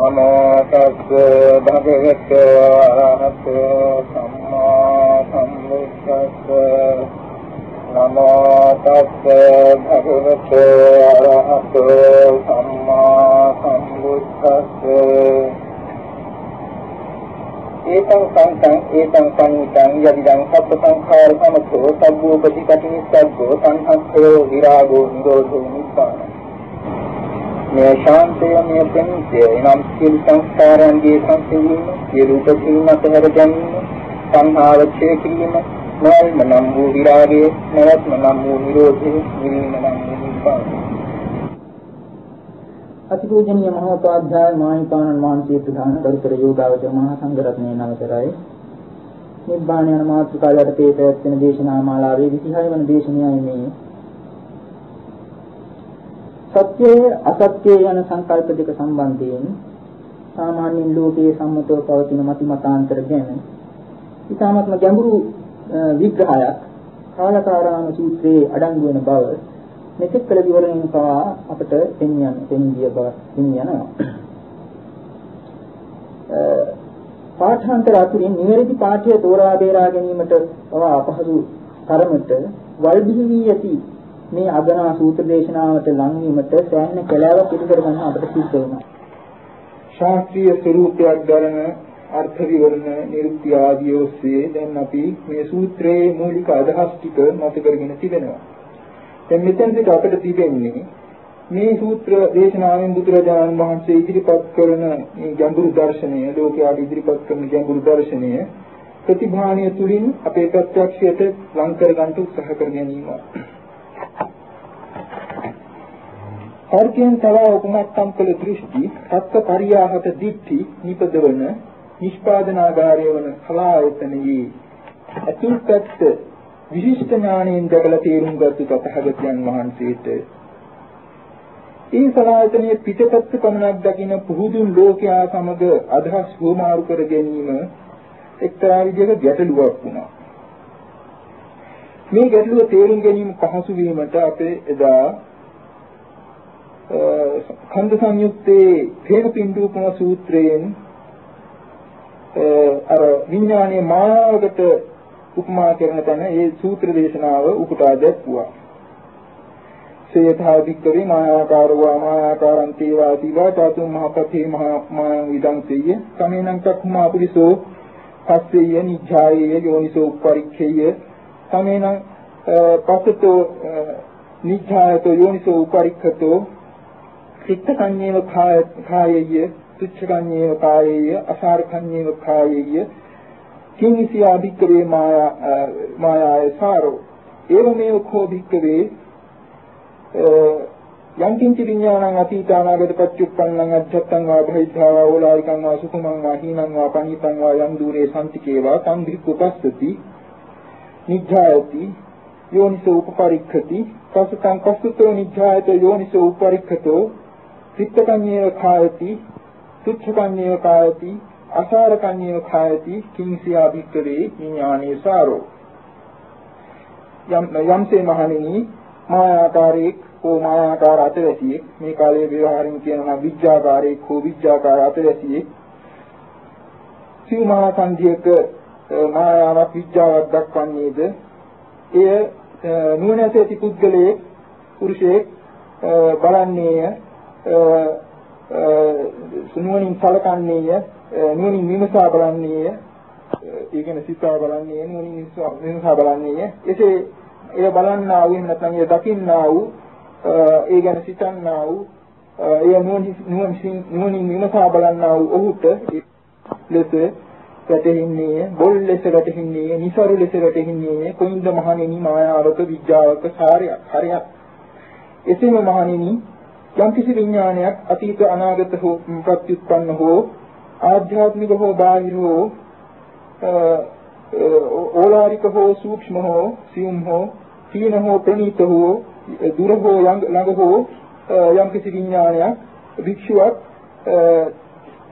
නමෝ තස්ස භගවතු ආරහතෝ සම්මා සම්බුද්දස්ස නමෝ තස්ස භගවතු ආරහතෝ සම්මා සම්බුද්දස්ස ඒතං සංසං ඒතං සංවිතං යදිදං සබ්බ සංඛාර සමතෝ සබ්බෝ ප්‍රතිපටිනිස්සග්ගෝ සංහස්සෝ විරාගෝ නිරෝධෝ නිබ්බාන මේ ශාන්තය මේ ප්‍රණීතය. එනම් සියලු සංස්කාරයන්ගේ සංසිඳීම සියලු උපසීම අතහැර ගැනීම සංහාව ක්ෂය කිරීම නොයල්ම නම් වූ විරාගය නැවත්ම නම් වූ නිරෝධය නිවීම නම් වූ නිබ්බානය අතිපූජනීය මහෝපාධ්‍යාය මාහිපාණන් වහන්සේ ප්‍රධාන කරුතර යෝගාවචර මහා සංඝරත්නයේ නවතරයි. නිබ්බාන යන මාතෘකාවට තේපැවැත්වෙන දේශනා මාලාවේ 26 වන දේශනයයි මේ. සත්‍යය අසත්‍යය යන සංකල්ප දෙක සම්බන්ධයෙන් සාමාන්‍යයෙන් ලෝකයේ සම්මතව පවතින මති මතාන්තර ගැන ඉතාමත්ම ගැඹුරු විග්‍රහයක් කාලකාරාම සූත්‍රයේ අඩංගු වෙන බව මෙතෙක් කළ විවරණයෙන් පවා අපට පෙන්යන් පෙන්දිය බව පෙන්යනවා. පාඨාන්තර අතුරින් නිවැරදි පාඨය තෝරා බේරා ගැනීමට පවා අපහසු තරමට වල්බිහි වී ඇති මේ අගනා සූත්‍ර දේශනාවට ලං වීමට සෑහෙන කලාවක් පිළිකර ගන්න අපට සිද්ධ වුණා. ශාස්ත්‍රීය ස්වරූපයක් දරන අර්ථ විවරණ නිරුක්ති ආදී ඔස්සේ දැන් අපි මේ සූත්‍රයේ මූලික අදහස් ටික මත කරගෙන තිබෙනවා. දැන් මෙතෙන්දී අපිට තිබෙන්නේ මේ සූත්‍ර දේශනාවෙන් බුදුරජාණන් වහන්සේ ඉදිරිපත් කරන මේ ගැඹුරු දර්ශනය ලෝකයාට ඉදිරිපත් කරන ගැඹුරු දර්ශනය ප්‍රතිභාණිය තුලින් අපේ ප්‍රත්‍යක්ෂයට ලං කර ගන්න උත්සාහ කර ගැනීම. තර්කයෙන් තවා උපමත්තම් කළ දෘෂ්ටි සත්‍ය පරියාහත දිට්ඨි නිපදවන නිෂ්පාදනාගාරය වන කලායතනයේ අතුල් පැත්ත විශිෂ්ට ඥාණයෙන් දැකලා තේරුම් ගත්තු තථාගතයන් වහන්සේට ඒ සලායතනයේ පිටපැත්ත පමණක් දකින පුහුදුන් ලෝකයා සමග අදහස් වමාරු කර ගැනීම එක්තරා විදිහක ගැටලුවක් වුණා. මේ ගැටලුව තේරුම් ගැනීම පහසු වීමට අපේ එදා ඛණ්ඩ සංයුත්තේ තේන පින්දුපම සූත්‍රයෙන් අර විඥානයේ මායාවකට උපමා කරන තැන ඒ සූත්‍ර දේශනාව උපුටා දැක්වුවා. සේයථා වික්කවේ මායාකාරව මායාකාරං තේවාතිවා චතු මහපතේ මහා මායං විදං සෙය්‍ය කමේනං කක්ඛමා පුරිසෝ පස්සෙය නිජ්ජායේ යෝනිසෝ උපරික්ඛේය කමේනං පස්සතෝ නිජ්ජායතෝ යෝනිසෝ උපරික්ඛතෝ චිත්ත සංයේව කායය තුච්ඡ සංයේව කායය අසාර සංයේව කායය කිංසියා භික්කවේ මායා මායාය සාරෝ. ඒවමේව කෝ භික්කවේ යම් කිංචි විඥානං අතීතානාගත පච්චුප්පන්නං අධ්‍යත්තං වා භෛද්ධා වා ඕලාරිකං වා සුඛමං වා හීනං වා පණිතං වා යම් দূරේ සම්තිකේවා තම් භික්ඛුපස්සති නිජ්ජායති යෝනිසෝ උපපරික්ඛති පසුතං පසුතෝ නිජ්ජායත යෝනිසෝ උපපරික්ඛතෝ චිත්තකඤ්ඤේව කායති තුච්ඡකඤ්ඤේව කායති අසාරකඤ්ඤේව කායති කිංසියා භික්කවේ විඥානේ සාරෝ. යම් යම්සේ මහණෙනි මායාකාරයේ හෝ මායාකාර අතවැසියෙක් මේ කාලයේ ව්‍යවහාරින් කියනවා විඥාකාරයේ හෝ විඥාකාර අතවැසියෙක් සිව් මහා සංධියක මායාවක් විඥාවක් දක්වන්නේද? එය නුවණැති ඇති පුද්ගලයේ පුරුෂයෙක් බලන්නේය. සුනුවණින් සලකන්නේය නුවණින් විමසා බලන්නේය ඒ කියන්නේ සිතා බලන්නේ නුවණින් විමසා බලන්නේය. එසේ එය බලන්නා වූ එහෙම නැත්නම් එය දකින්නා වූ ඒ ගැන සිතන්නා වූ එය නුවණින් නුවණින් විමසා බලන්නා වූ ඔහුට ලෙස වැටෙන්නේ බොල් ලෙස වැටෙන්නේ නිසරු ලෙස වැටෙන්නේ කොයින්ද මහණෙනි මායාවක විද්‍යාවක සාරයක් හරයක්. එසේම මහණෙනි යම්කිසි විඥානයක් අතීත අනාගත හෝ ප්‍රත්‍යুৎপন্ন හෝ ආධ්‍යාත්මික හෝ බාහිර හෝ ඕලාරික හෝ සූක්ෂම හෝ සියුම් හෝ තීන හෝ ප්‍රණීත හෝ දුර හෝ ළඟ හෝ යම්කිසි විඥානයක් වික්ෂුවක්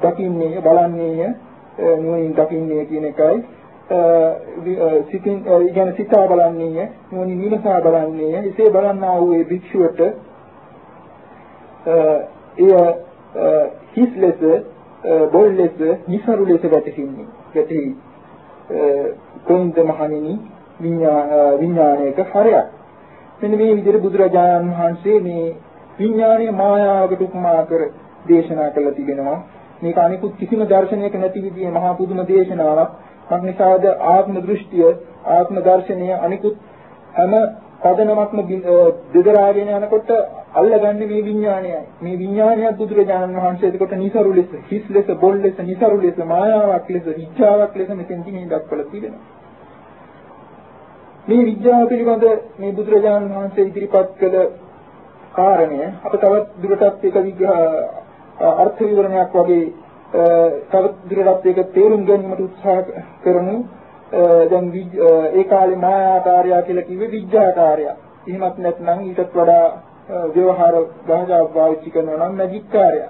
දකින්නේ බලන්නේ නුවණින් දකින්නේ කියන එකයි. සිතින් ඉගෙන සිතා බලන්නේ නුවණින් විමසා බලන්නේ එසේ බලන්නා වූ ඒ භික්ෂුවට එය හිස් ලෙස බොල් ලෙස නිසරු ලෙස වැටෙන්නේ. වැටෙයි. කොන්ද මහණෙනි විඥානයක හරයක්. මෙන්න මේ විදිහට බුදුරජාණන් වහන්සේ මේ විඥානීය මායාවකට උපමා කර දේශනා කළා තිබෙනවා. මේක අනිකුත් කිසිම දර්ශනයක නැති විදිහේ මහා පුදුම දේශනාවක්. මක්නිසාද ආත්ම දෘෂ්ටිය, ආත්ම දර්ශනය අනිකුත් හැම පදනමක්ම දෙදරාගෙන යනකොට අල්ලගන්නේ මේ විඥානයයි. මේ විඥානයත් බුදුරජාණන් වහන්සේ එතකොට නිසරු ලෙස, හිස් ලෙස, බොල් ලෙස, නිසරු ලෙස, මායාවක් ලෙස, විඥාවක් ලෙස මෙතෙන්දී මේ දක්වලා තිබෙනවා. මේ විඥාව පිළිබඳ මේ බුදුරජාණන් වහන්සේ ඉදිරිපත් කළ කාරණය අප තවත් දුරටත් ඒක විග්‍රහ අර්ථ විවරණයක් වගේ තවත් දුරටත් ඒක තේරුම් ගැනීමට උත්සාහ කරමු. දැන් ඒ කාලේ මායාකාරය කියලා කිව්වේ විඥාකාරය. එහෙමත් නැත්නම් ඊටත් වඩා ව්‍යවහාර භාෂාවක් පාවිච්චි කරනවා නම් මැජික්කාරය.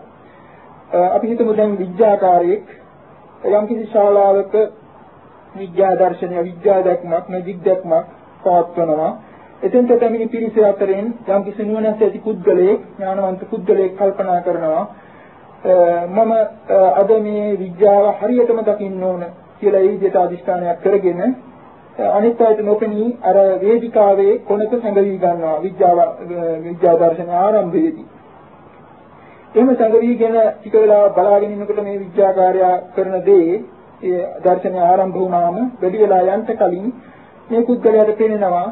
අපි හිතමු දැන් විඥාකාරයෙක් යම් කිසි ශාලාවක විද්‍යා දර්ශනය විද්‍යා දැක්මක් මැජික් දැක්මක් පවත්වනවා. එතෙන්ට පැමිණි පිරිස අතරින් යම් කිසි නුවණැස් ඇති පුද්ගලයෙක් ඥානවන්ත පුද්ගලයෙක් කල්පනා කරනවා මම අද මේ විද්‍යාව හරියටම දකින්න ඕන කියලා ඒ විදිහට අදිෂ්ඨානයක් කරගෙන අනිත් අයට නොපෙනී අර වේදිකාවේ කොනක සංගවි ගන්නවා විද්‍යාව විද්‍යා දර්ශන ආරම්භයේදී. එහෙම සංගවිගෙන ටික වෙලා බලාගෙන ඉන්නකොට මේ විද්‍යාකාරය කරන දේ ඒ දර්ශනය ආරම්භ වුණාම වැඩි වෙලා යන්න කලින් මේ පුද්ගලයාට පේනවා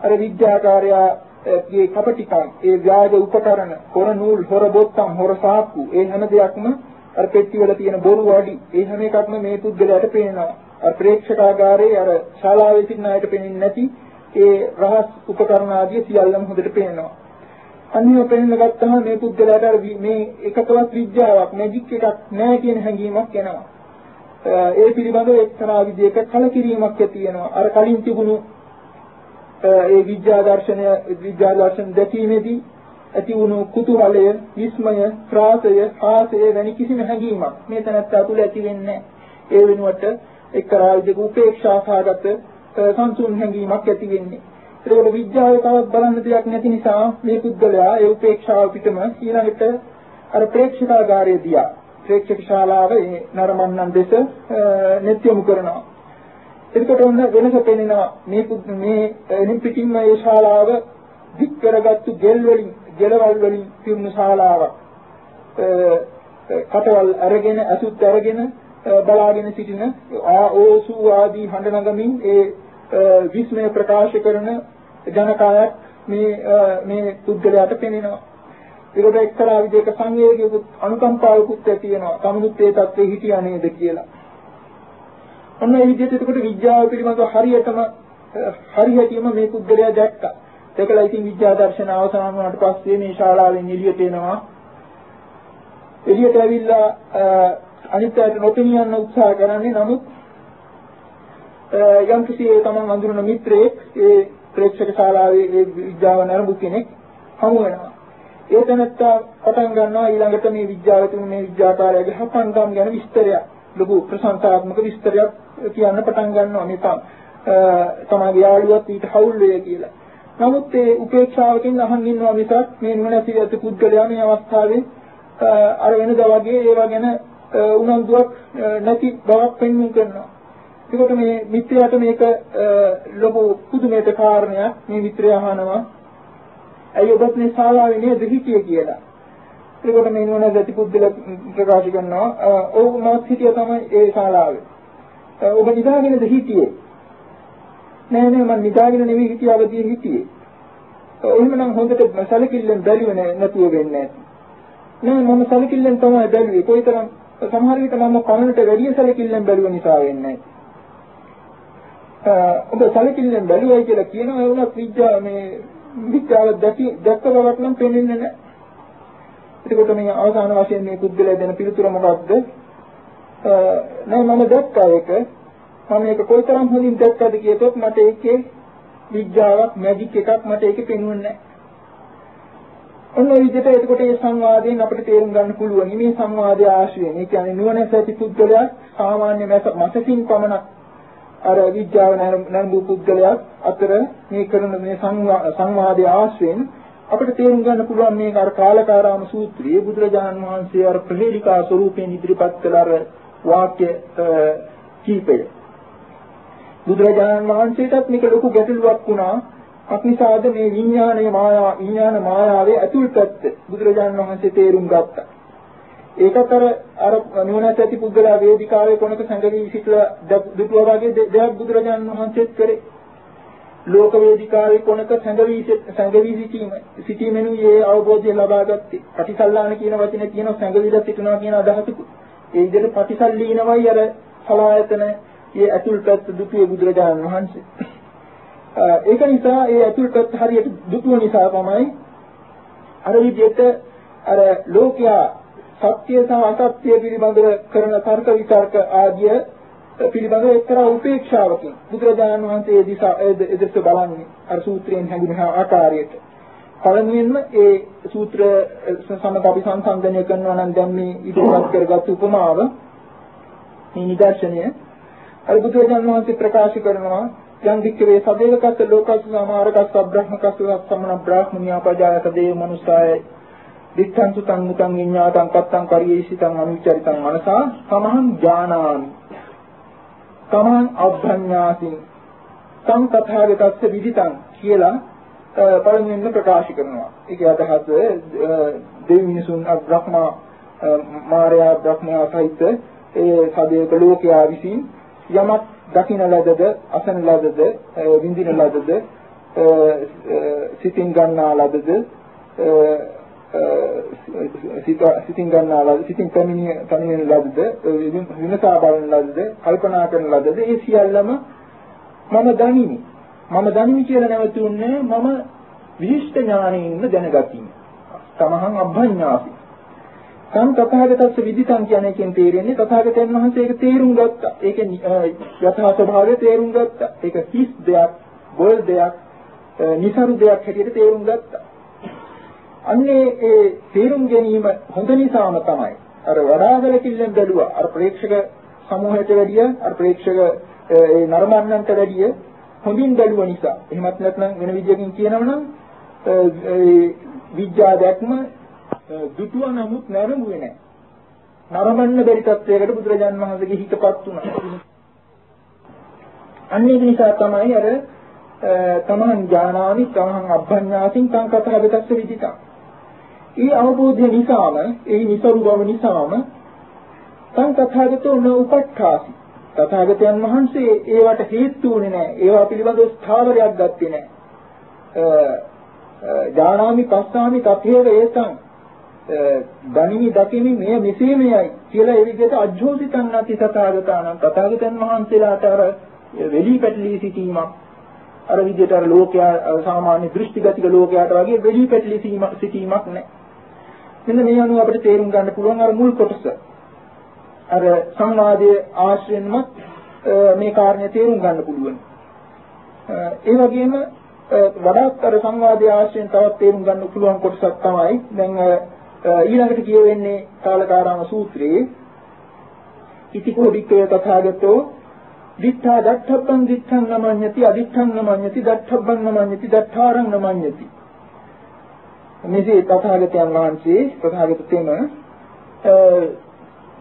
අර විද්‍යාකාරයාගේ කපටිකම් ඒ ව්‍යාජ උපකරණ හොර නූල් හොර බොත්තම් හොර සාක්කු ඒ හැම දෙයක්ම අර පෙට්ටි වල තියෙන බොරු වඩි ඒ හැම එකක්ම මේ පුද්ගලයාට පේනවා. අර ප්‍රේක්ෂකාගාරයේ අර ශාලාවේ සිටින අයට පේන්නේ නැති ඒ රහස් උපකරණ ආදිය සියල්ලම හොඳට පේනවා. අනිව පේන්න ගත්තම මේ පුද්ගලයාට අර මේ එකකවත් විද්‍යාවක් මැජික් එකක් නැහැ කියන හැඟීමක් එනවා. ඒ පිළිබඳව එක්තරා විදිහක කලකිරීමක් ඇති වෙනවා. අර කලින් තිබුණු ඒ විද්‍යා දර්ශනය විද්‍යා දර්ශන දැකීමේදී ඇති වුණු කුතුහලය, විස්මය, ත්‍රාසය, ආසය වැනි කිසිම හැඟීමක් මේ තනත්තා තුළ ඇති වෙන්නේ ඒ වෙනුවට එක්තරා විදිහක උපේක්ෂාසහගත සංසුන් හැඟීමක් ඇති වෙන්නේ. ඒකවල විද්‍යාවේ තවත් බලන්න දෙයක් නැති නිසා මේ පුද්ගලයා ඒ උපේක්ෂාව පිටම ඊළඟට අර ප්‍රේක්ෂකාගාරයේ දියා ප්‍රේක්ෂක ශාලාවේ නරඹන්නන් දෙස නෙත්‍යමු කරනවා. එතකොට ඔන්න වෙනස පෙනෙනවා මේ මේ එනින් පිටින්ම මේ ශාලාව දික් කරගත්තු ගෙල් වලින් ගෙලවල් වලින් පිරුණු ශාලාවක් කටවල් අරගෙන අසුත් අරගෙන බලාගෙන සිටින ආෝසු ආදී හඬ නගමින් ඒ විස්මය ප්‍රකාශ කරන ජනකායක් මේ මේ පුද්ගලයාට පෙනෙනවා. ඒකට එක්තරා විදිහක සංවේගයක අනුකම්පාවකුත් ඇති වෙනවා. සමුදුත් ඒ தත්ත්වෙ හිටියා නේද කියලා. ඔන්න ඒ විදිහට එතකොට විද්‍යාව පිළිබඳව හරියටම හරියටම මේ පුද්ගලයා දැක්කා. ඒකලා ඉතින් විද්‍යා දර්ශන අවසන් වුණාට පස්සේ මේ ශාලාවෙන් එළියට එනවා. එළියට ඇවිල්ලා අනිත් අයට නොපෙනී යන්න උත්සාහ කරන්නේ නමුත් යම් කිසි තමන් අඳුරන මිත්‍රයෙක් ඒ ප්‍රේක්ෂක ශාලාවේ ඒ විද්‍යාව නරඹු කෙනෙක් හමු වෙනවා. ඒ තැනත්තා පටන් ගන්නවා ඊළඟට මේ විද්‍යාව තුන මේ විද්‍යාකාරයාගේ හපන්කම් ගැන විස්තරයක් ලොකු ප්‍රශංසාත්මක විස්තරයක් කියන්න පටන් ගන්නවා මේ තමගේ යාළුවත් ඊට හවුල් වේ කියලා. නමුත් ඒ උපේක්ෂාවකින් අහන් ඉන්නවා මිසක් මේ නුවණැති ඇති පුද්ගලයා මේ අවස්ථාවේ අර වෙනදා වගේ ඒවා ගැන උනන්දුවක් නැති බවක් පෙන්වන්න කරනවා. ඒකට මේ මිත්‍රයාට මේක ලොකු පුදුමයට කාරණයක් මේ මිත්‍රයා අහනවා. ඇයි ඔබත් මේ ශාලාවේ නේද හිටියේ කියලා. ඒකට මේ නුවණැති පුද්ගල ප්‍රකාශ කරනවා. ඔව් මම හිටියා තමයි ඒ ශාලාවේ. ඔබ නිදාගෙනද හිටියේ? නෑ නෑ මම නිදාගෙන නෙවෙයි හිටියේ අවදියේ හිටියේ. එහෙමනම් හොඳට සැලකිල්ලෙන් බැලුවේ නැතුව වෙන්නේ නෑ මම සැලකිල්ලෙන් තමයි බැලුවේ. කොයිතරම් සමහර විට මම කනට වැඩි සැලකිල්ලෙන් බැලුව නිසා වෙන්නේ ඔබ සැලකිල්ලෙන් බැලුවයි කියලා කියනවා ඒ වුණත් විද්‍යාව මේ විද්‍යාව දැකි දැක්ක බවක් නම් පේන්නේ නැහැ. එතකොට මේ අවසාන වශයෙන් මේ පුද්ගලයා දෙන පිළිතුර මොකක්ද? නෑ මම දැක්කා ඒක මම මේක කොයිතරම් හොඳින් දැක්කද කියතොත් මට ඒකේ විද්‍යාවක් මැජික් එකක් මට ඒකේ පෙන්වන්නේ නැහැ. ඔන්න ඔය විදිහට එතකොට මේ සංවාදයෙන් අපිට තේරුම් ගන්න පුළුවන් මේ සංවාදයේ ආශ්‍රයෙන්. ඒ කියන්නේ නුවණැස ඇති පුද්ගලයා සාමාන්‍ය මතකින් පමණක් අර විද්‍යාව නරඹු පුද්ගලයා අතර මේ කරන මේ සංවාදයේ ආශ්‍රයෙන් අපිට තේරුම් ගන්න පුළුවන් මේක අර කාලකාරාම සූත්‍රයේ බුදුරජාණන් වහන්සේ අර ප්‍රහේලිකා ස්වරූපයෙන් ඉදිරිපත් කළ අර වාක්‍ය කීපය. බුදුරජාණන් වහන්සේටත් මේක ලොකු ගැටලුවක් වුණා. අක්නිසාද මේ විඥානයේ මායා විඥාන මායාවේ ඇතුල් පැත්ත බුදුරජාණන් වහන්සේ තේරුම් ගත්තා. ඒකත් අර අර නුවණැති ඇති පුද්ගලයා වේදිකාවේ කොනක සංගවි සිටලා දුටුවා වගේ දෙයක් බුදුරජාණන් වහන්සේත් කරේ. ලෝක වේදිකාවේ කොනක සංගවි සංගවි සිටීම සිටීමෙනුයි ඒ අවබෝධය ලබා ගත්තේ. පටිසල්ලාන කියන වචනේ කියන සංගවිලා සිටනවා කියන අදහසකුත්. ඒ විදිහට පටිසල්ලීනවයි අර සලායතන ඒ ඇතුල් පැත්ත දුටුවේ බුදුරජාණන් වහන්සේ. ඒක නිසා ඒ ඇතුල් පැත්ත හරියට දුටුව නිසා තමයි අර විදිහට අර ලෝකයා සත්‍ය සහ අසත්‍ය පිළිබඳව කරන තර්ක විතර්ක ආදිය පිළිබඳව එක්තරා උපේක්ෂාවකින් බුදුරජාණන් වහන්සේ දිසා එදෙස බලන්නේ අර සූත්‍රයෙන් හැඟුණ ආකාරයට පළමුවෙන්ම ඒ සූත්‍ර සමග අපි සංසන්දනය කරනවා නම් දැන් මේ ඉදිරිපත් කරගත් උපමාව මේ නිදර්ශනය අර බුදුරජාණන් වහන්සේ ප්‍රකාශ කරනවා යම් වික්‍රේ සදේවකත් ලෝකස් සමාරකස් අබ්‍රහ්මකස් සම්මන බ්‍රාහ්මණියා පජායත දේව මනුස්සාය. දිත්තං සුතං මුතං විඤ්ඤාතං කත්තං කරියේසිතං අනුචරිතං මනසා සමහං ඥානාමි. තමන් අභ්ඥාසින් සංකථාගතස්ස විදිතං කියලා පළමුවෙන්ම ප්‍රකාශ කරනවා. ඒකේ අදහස දෙවි මිනිසුන් බ්‍රහ්මා මාර්යා බ්‍රහ්මයා සහිත ඒ සදේක ලෝකයා විසින් යමක් දකින්න ලදද අසන ලදද විඳින ලදද සිතින් ගන්නා ලදද සිතින් ගන්නා ලද සිතින් පැමිණිය පැමිණෙන ලදද විමසා බලන ලදද කල්පනා කරන ලදද ඒ සියල්ලම මම දනිමි. මම දනිමි කියලා නැවතුන්නේ මම විශිෂ්ට ඥානයෙන්ම දැනගතිමි. තමහං අභඤ්ඤාසි. සම් තථාගතස්ස විදිතං කියන එකෙන් තේරෙන්නේ තථාගතයන් වහන්සේ ඒක තේරුම් ගත්තා. ඒක යථා ස්වභාවය තේරුම් ගත්තා. ඒක හිස් දෙයක් බොල් දෙයක් නිසරු දෙයක් හැටියට තේරුම් ගත්තා. අන්නේ ඒ තේරුම් ගැනීම හොඳ නිසාම තමයි. අර වඩාගල කිල්ලෙන් බැලුවා. අර ප්‍රේක්ෂක සමූහයට වැඩිය අර ප්‍රේක්ෂක ඒ නරඹන්නන්ට වැඩිය හොඳින් බැලුව නිසා. එහෙමත් නැත්නම් වෙන විදියකින් කියනවනම් ඒ විද්‍යා දැක්ම දුටුව නමුත් නැරඹුවේ නැහැ. නරඹන්න බැරි තත්වයකට බුදුරජාන් වහන්සේගේ හිතපත් වුණා. අන්න ඒක නිසා තමයි අර තමන් ඥානානි තමන් අභ්ඥාසින් සංකතහගතස්ස විදිතා. ඒ අවබෝධය නිසාම ඒ නිසරු බව නිසාම සංකතහගතෝ න උපට්ඨාසි. තථාගතයන් වහන්සේ ඒවට හේතු වුණේ නැහැ. ඒවා පිළිබඳව ස්ථාවරයක් ගත්තේ නැහැ. ඥානාමි පස්සාමි තථේව ඒතං ගනිමි දකිමි මෙය මෙසේ මෙයයි කියලා ඒ විදිහට අජ්ජෝසිතන් නැති තථාගතානම් තථාගතයන් වහන්සේලාට අර වෙලී පැටලී සිටීමක් අර විදිහට අර ලෝකයා සාමාන්‍ය දෘෂ්ටිගතික ලෝකයාට වගේ වෙලී පැටලී සිටීමක් නැහැ. මෙන්න මේ අනුව අපිට තේරුම් ගන්න පුළුවන් අර මුල් කොටස. අර සංවාදයේ ආශ්‍රයෙන්ම මේ කාරණය තේරුම් ගන්න පුළුවන්. ඒ වගේම වඩාත් අර සංවාදයේ ආශ්‍රයෙන් තවත් තේරුම් ගන්න පුළුවන් කොටසක් තමයි දැන් ඊළඟට කියවෙන්නේ කාලකාරාම සූත්‍රයේ ඉතිකෝ වික්කේ තථාගතෝ දිත්තා දත්තබ්බං දිත්තං නමඤ්ඤති අදිත්තං නමඤ්ඤති දත්තබ්බං නමඤ්ඤති දත්තාරං නමඤ්ඤති. මෙසේ තථාගතයන් වහන්සේ තථාගත තෙම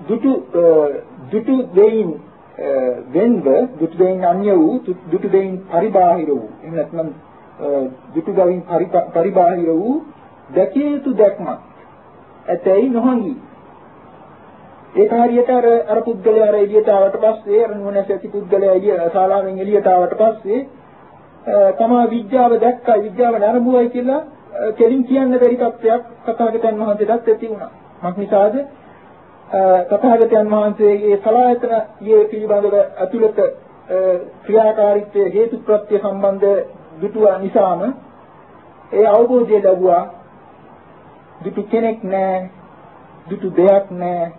දුටු දුටු දෙයින් වෙන්ව දුටු දෙයින් අන්‍ය වූ දුටු දෙයින් පරිබාහිර වූ එහෙම නැත්නම් දුටු දෙයින් පරිබාහිර වූ දැකිය යුතු දැක්මක්. ඇතැයි නොහඟි. ඒක හරියට අර අර පුද්ගලයා අර එළියට ආවට පස්සේ අර නුවණැස ඇති පුද්ගලයා එළිය ශාලාවෙන් එළියට ආවට පස්සේ තමා විද්‍යාව දැක්කයි විද්‍යාව නරඹුවයි කියලා කෙලින් කියන්න බැරි තත්ත්වයක් තථාගතයන් වහන්සේටත් ඇති වුණා. මක් නිසාද? තථාගතයන් වහන්සේගේ සලායතන යේ පිළිබඳව අතුලත ක්‍රියාකාරීත්වයේ හේතු ප්‍රත්‍ය සම්බන්ධ දුටුවා නිසාම ඒ අවබෝධය ලැබුවා දුටු කෙනෙක් නැහැ. දුටු දෙයක් නැහැ.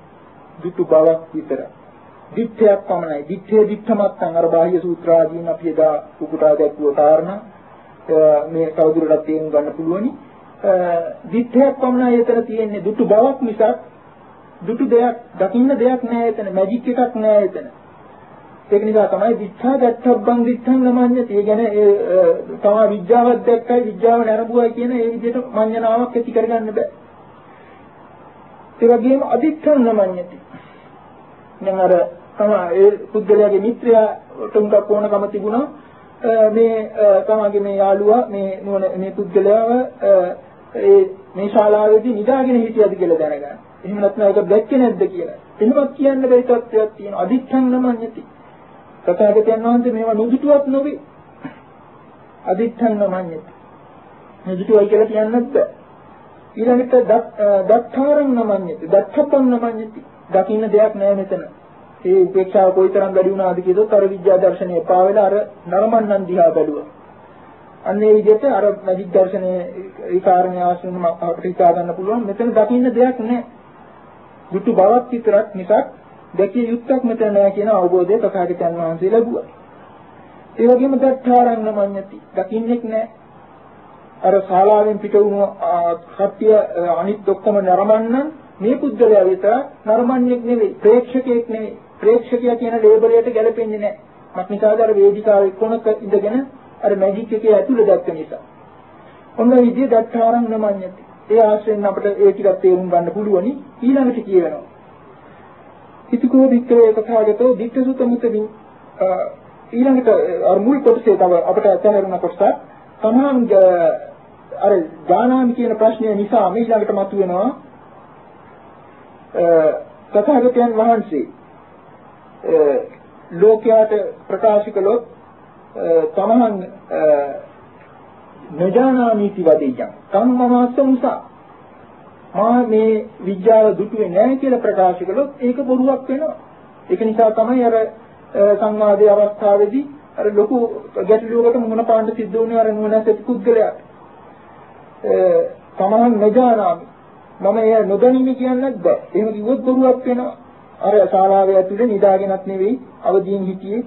දුටු බවක් විතරයි. දිත්තයක් පමණයි. දිත්තේ දිත්තමත්යන් අර බාහ්‍ය සූත්‍රාදීන් අපි එදා උපුටා දැක්වුව කාරණා මේ කවුරුරටත් තේරුම් ගන්න පුළුවනි. දිත්තයක් පමණයි එතන තියෙන්නේ දුටු බවක් මිසක් දුටු දෙයක් දකින්න දෙයක් නැහැ එතන මැජික් එකක් නැහැ එතන. ඒක නිසා තමයි දිච්ඡා දැත්තබ්බන් දිච්ඡන් නමඤ්ඤති. ඒ කියන්නේ ඒ තමා විද්‍යාවක් දැක්කයි විද්‍යාව නැරඹුවයි කියන ඒ විදිහට මඤ්ඤණාවක් ඇති කරගන්න බෑ. ඒ වගේම අදිච්ඡන් නමඤ්ඤති. දැන් අර තමයි ඒ පුද්ගලයාගේ මිත්‍රයාට උන්ට ඕනකම තිබුණා මේ තමගේ මේ යාළුවා මේ නුවණ මේ පුද්ගලයාව ඒ මේ ශාලාවේදී නිදාගෙන හිටියද කියලා දැනගන්න. එහෙම නැත්නම් ඒක දැක්කේ නැද්ද කියලා. එහෙමත් කියන්න බැරි තත්ත්වයක් තියෙනවා. අදිච්ඡන් නමඤ්ඤති. තථාගතයන් වහන්සේ මේවා නුදුටුවක් නොවේ. අදිත්තං නමඤ්ඤති. නුදුටුවයි කියලා කියන්නත් බෑ. ඊළඟට දත්තාරං නමඤ්ඤති. දත්තප්පං නමඤ්ඤති. දකින්න දෙයක් නෑ මෙතන. ඒ උපේක්ෂාව කොයිතරම් වැඩි වුණාද කියතොත් අර විද්‍යා දර්ශනය එපා වෙලා අර නරමන්නන් දිහා බැලුවා. අන්න ඒ විදිහට අර මැජික් දර්ශනයේ ඒ කාරණේ ආශ්‍රම අපිට හිතා ගන්න පුළුවන් මෙතන දකින්න දෙයක් නෑ. දුටු බවක් විතරක් මිසක් දැකිය යුත්තක් මෙතන නෑ කියන අවබෝධය තථාගතයන් වහන්සේ ලැබුවා. ඒ වගේම දත්තාරන්න මඤ්ඤති. දකින්නෙක් නෑ. අර ශාලාවෙන් පිට වුණු කට්ටිය අනිත් ඔක්කොම නරඹන්න මේ පුද්ගලයා විතර නරඹන්නෙක් නෙවෙයි, ප්‍රේක්ෂකයෙක් නෙවෙයි. ප්‍රේක්ෂකයා කියන ලේබලයට ගැලපෙන්නේ නෑ. මක්නිසාද අර වේදිකාවේ කොනක ඉඳගෙන අර මැජික් එකේ ඇතුළේ දැක්ක නිසා. ඔන්න විදිය දත්තාරන්න මඤ්ඤති. ඒ ආශ්‍රයෙන් අපිට ඒ ටිකක් තේරුම් ගන්න පුළුවනි. ඊළඟට කියවෙනවා. ඉතිකෝ වික්‍රේ කථාගතෝ දික්කසුත මුතදී ඊළඟට අර මුල් කොටසේ තව අපිට තේරුණ කොටස තමන් අර ඥානාමි කියන ප්‍රශ්නය නිසා මේ ඊළඟට මතුවෙනවා. තථාගතයන් වහන්සේ ලෝකයාට ප්‍රකාශ කළොත් තමන් නජානාමීති වදෙයන් කම්මනස්ස මුසා. මා මේ විද්‍යාව දුටුවේ නැහැ කියලා ප්‍රකාශ කළොත් ඒක බොරුවක් වෙනවා. ඒක නිසා තමයි අර සංවාදයේ අවස්ථාවේදී අර ලොකු ගැටලුවකට මුහුණ පාන්න සිද්ධ වුණේ අර නුවණැති පුද්ගලයාට. තමන් නොජානාමි. මම එය නොදැනීමේ කියන්නත් බෑ. එහෙම කිව්වොත් බොරුවක් වෙනවා. අර ශාලාවේ ඇතුලේ නිදාගෙනත් නෙවෙයි අවදීන් හිටියේ.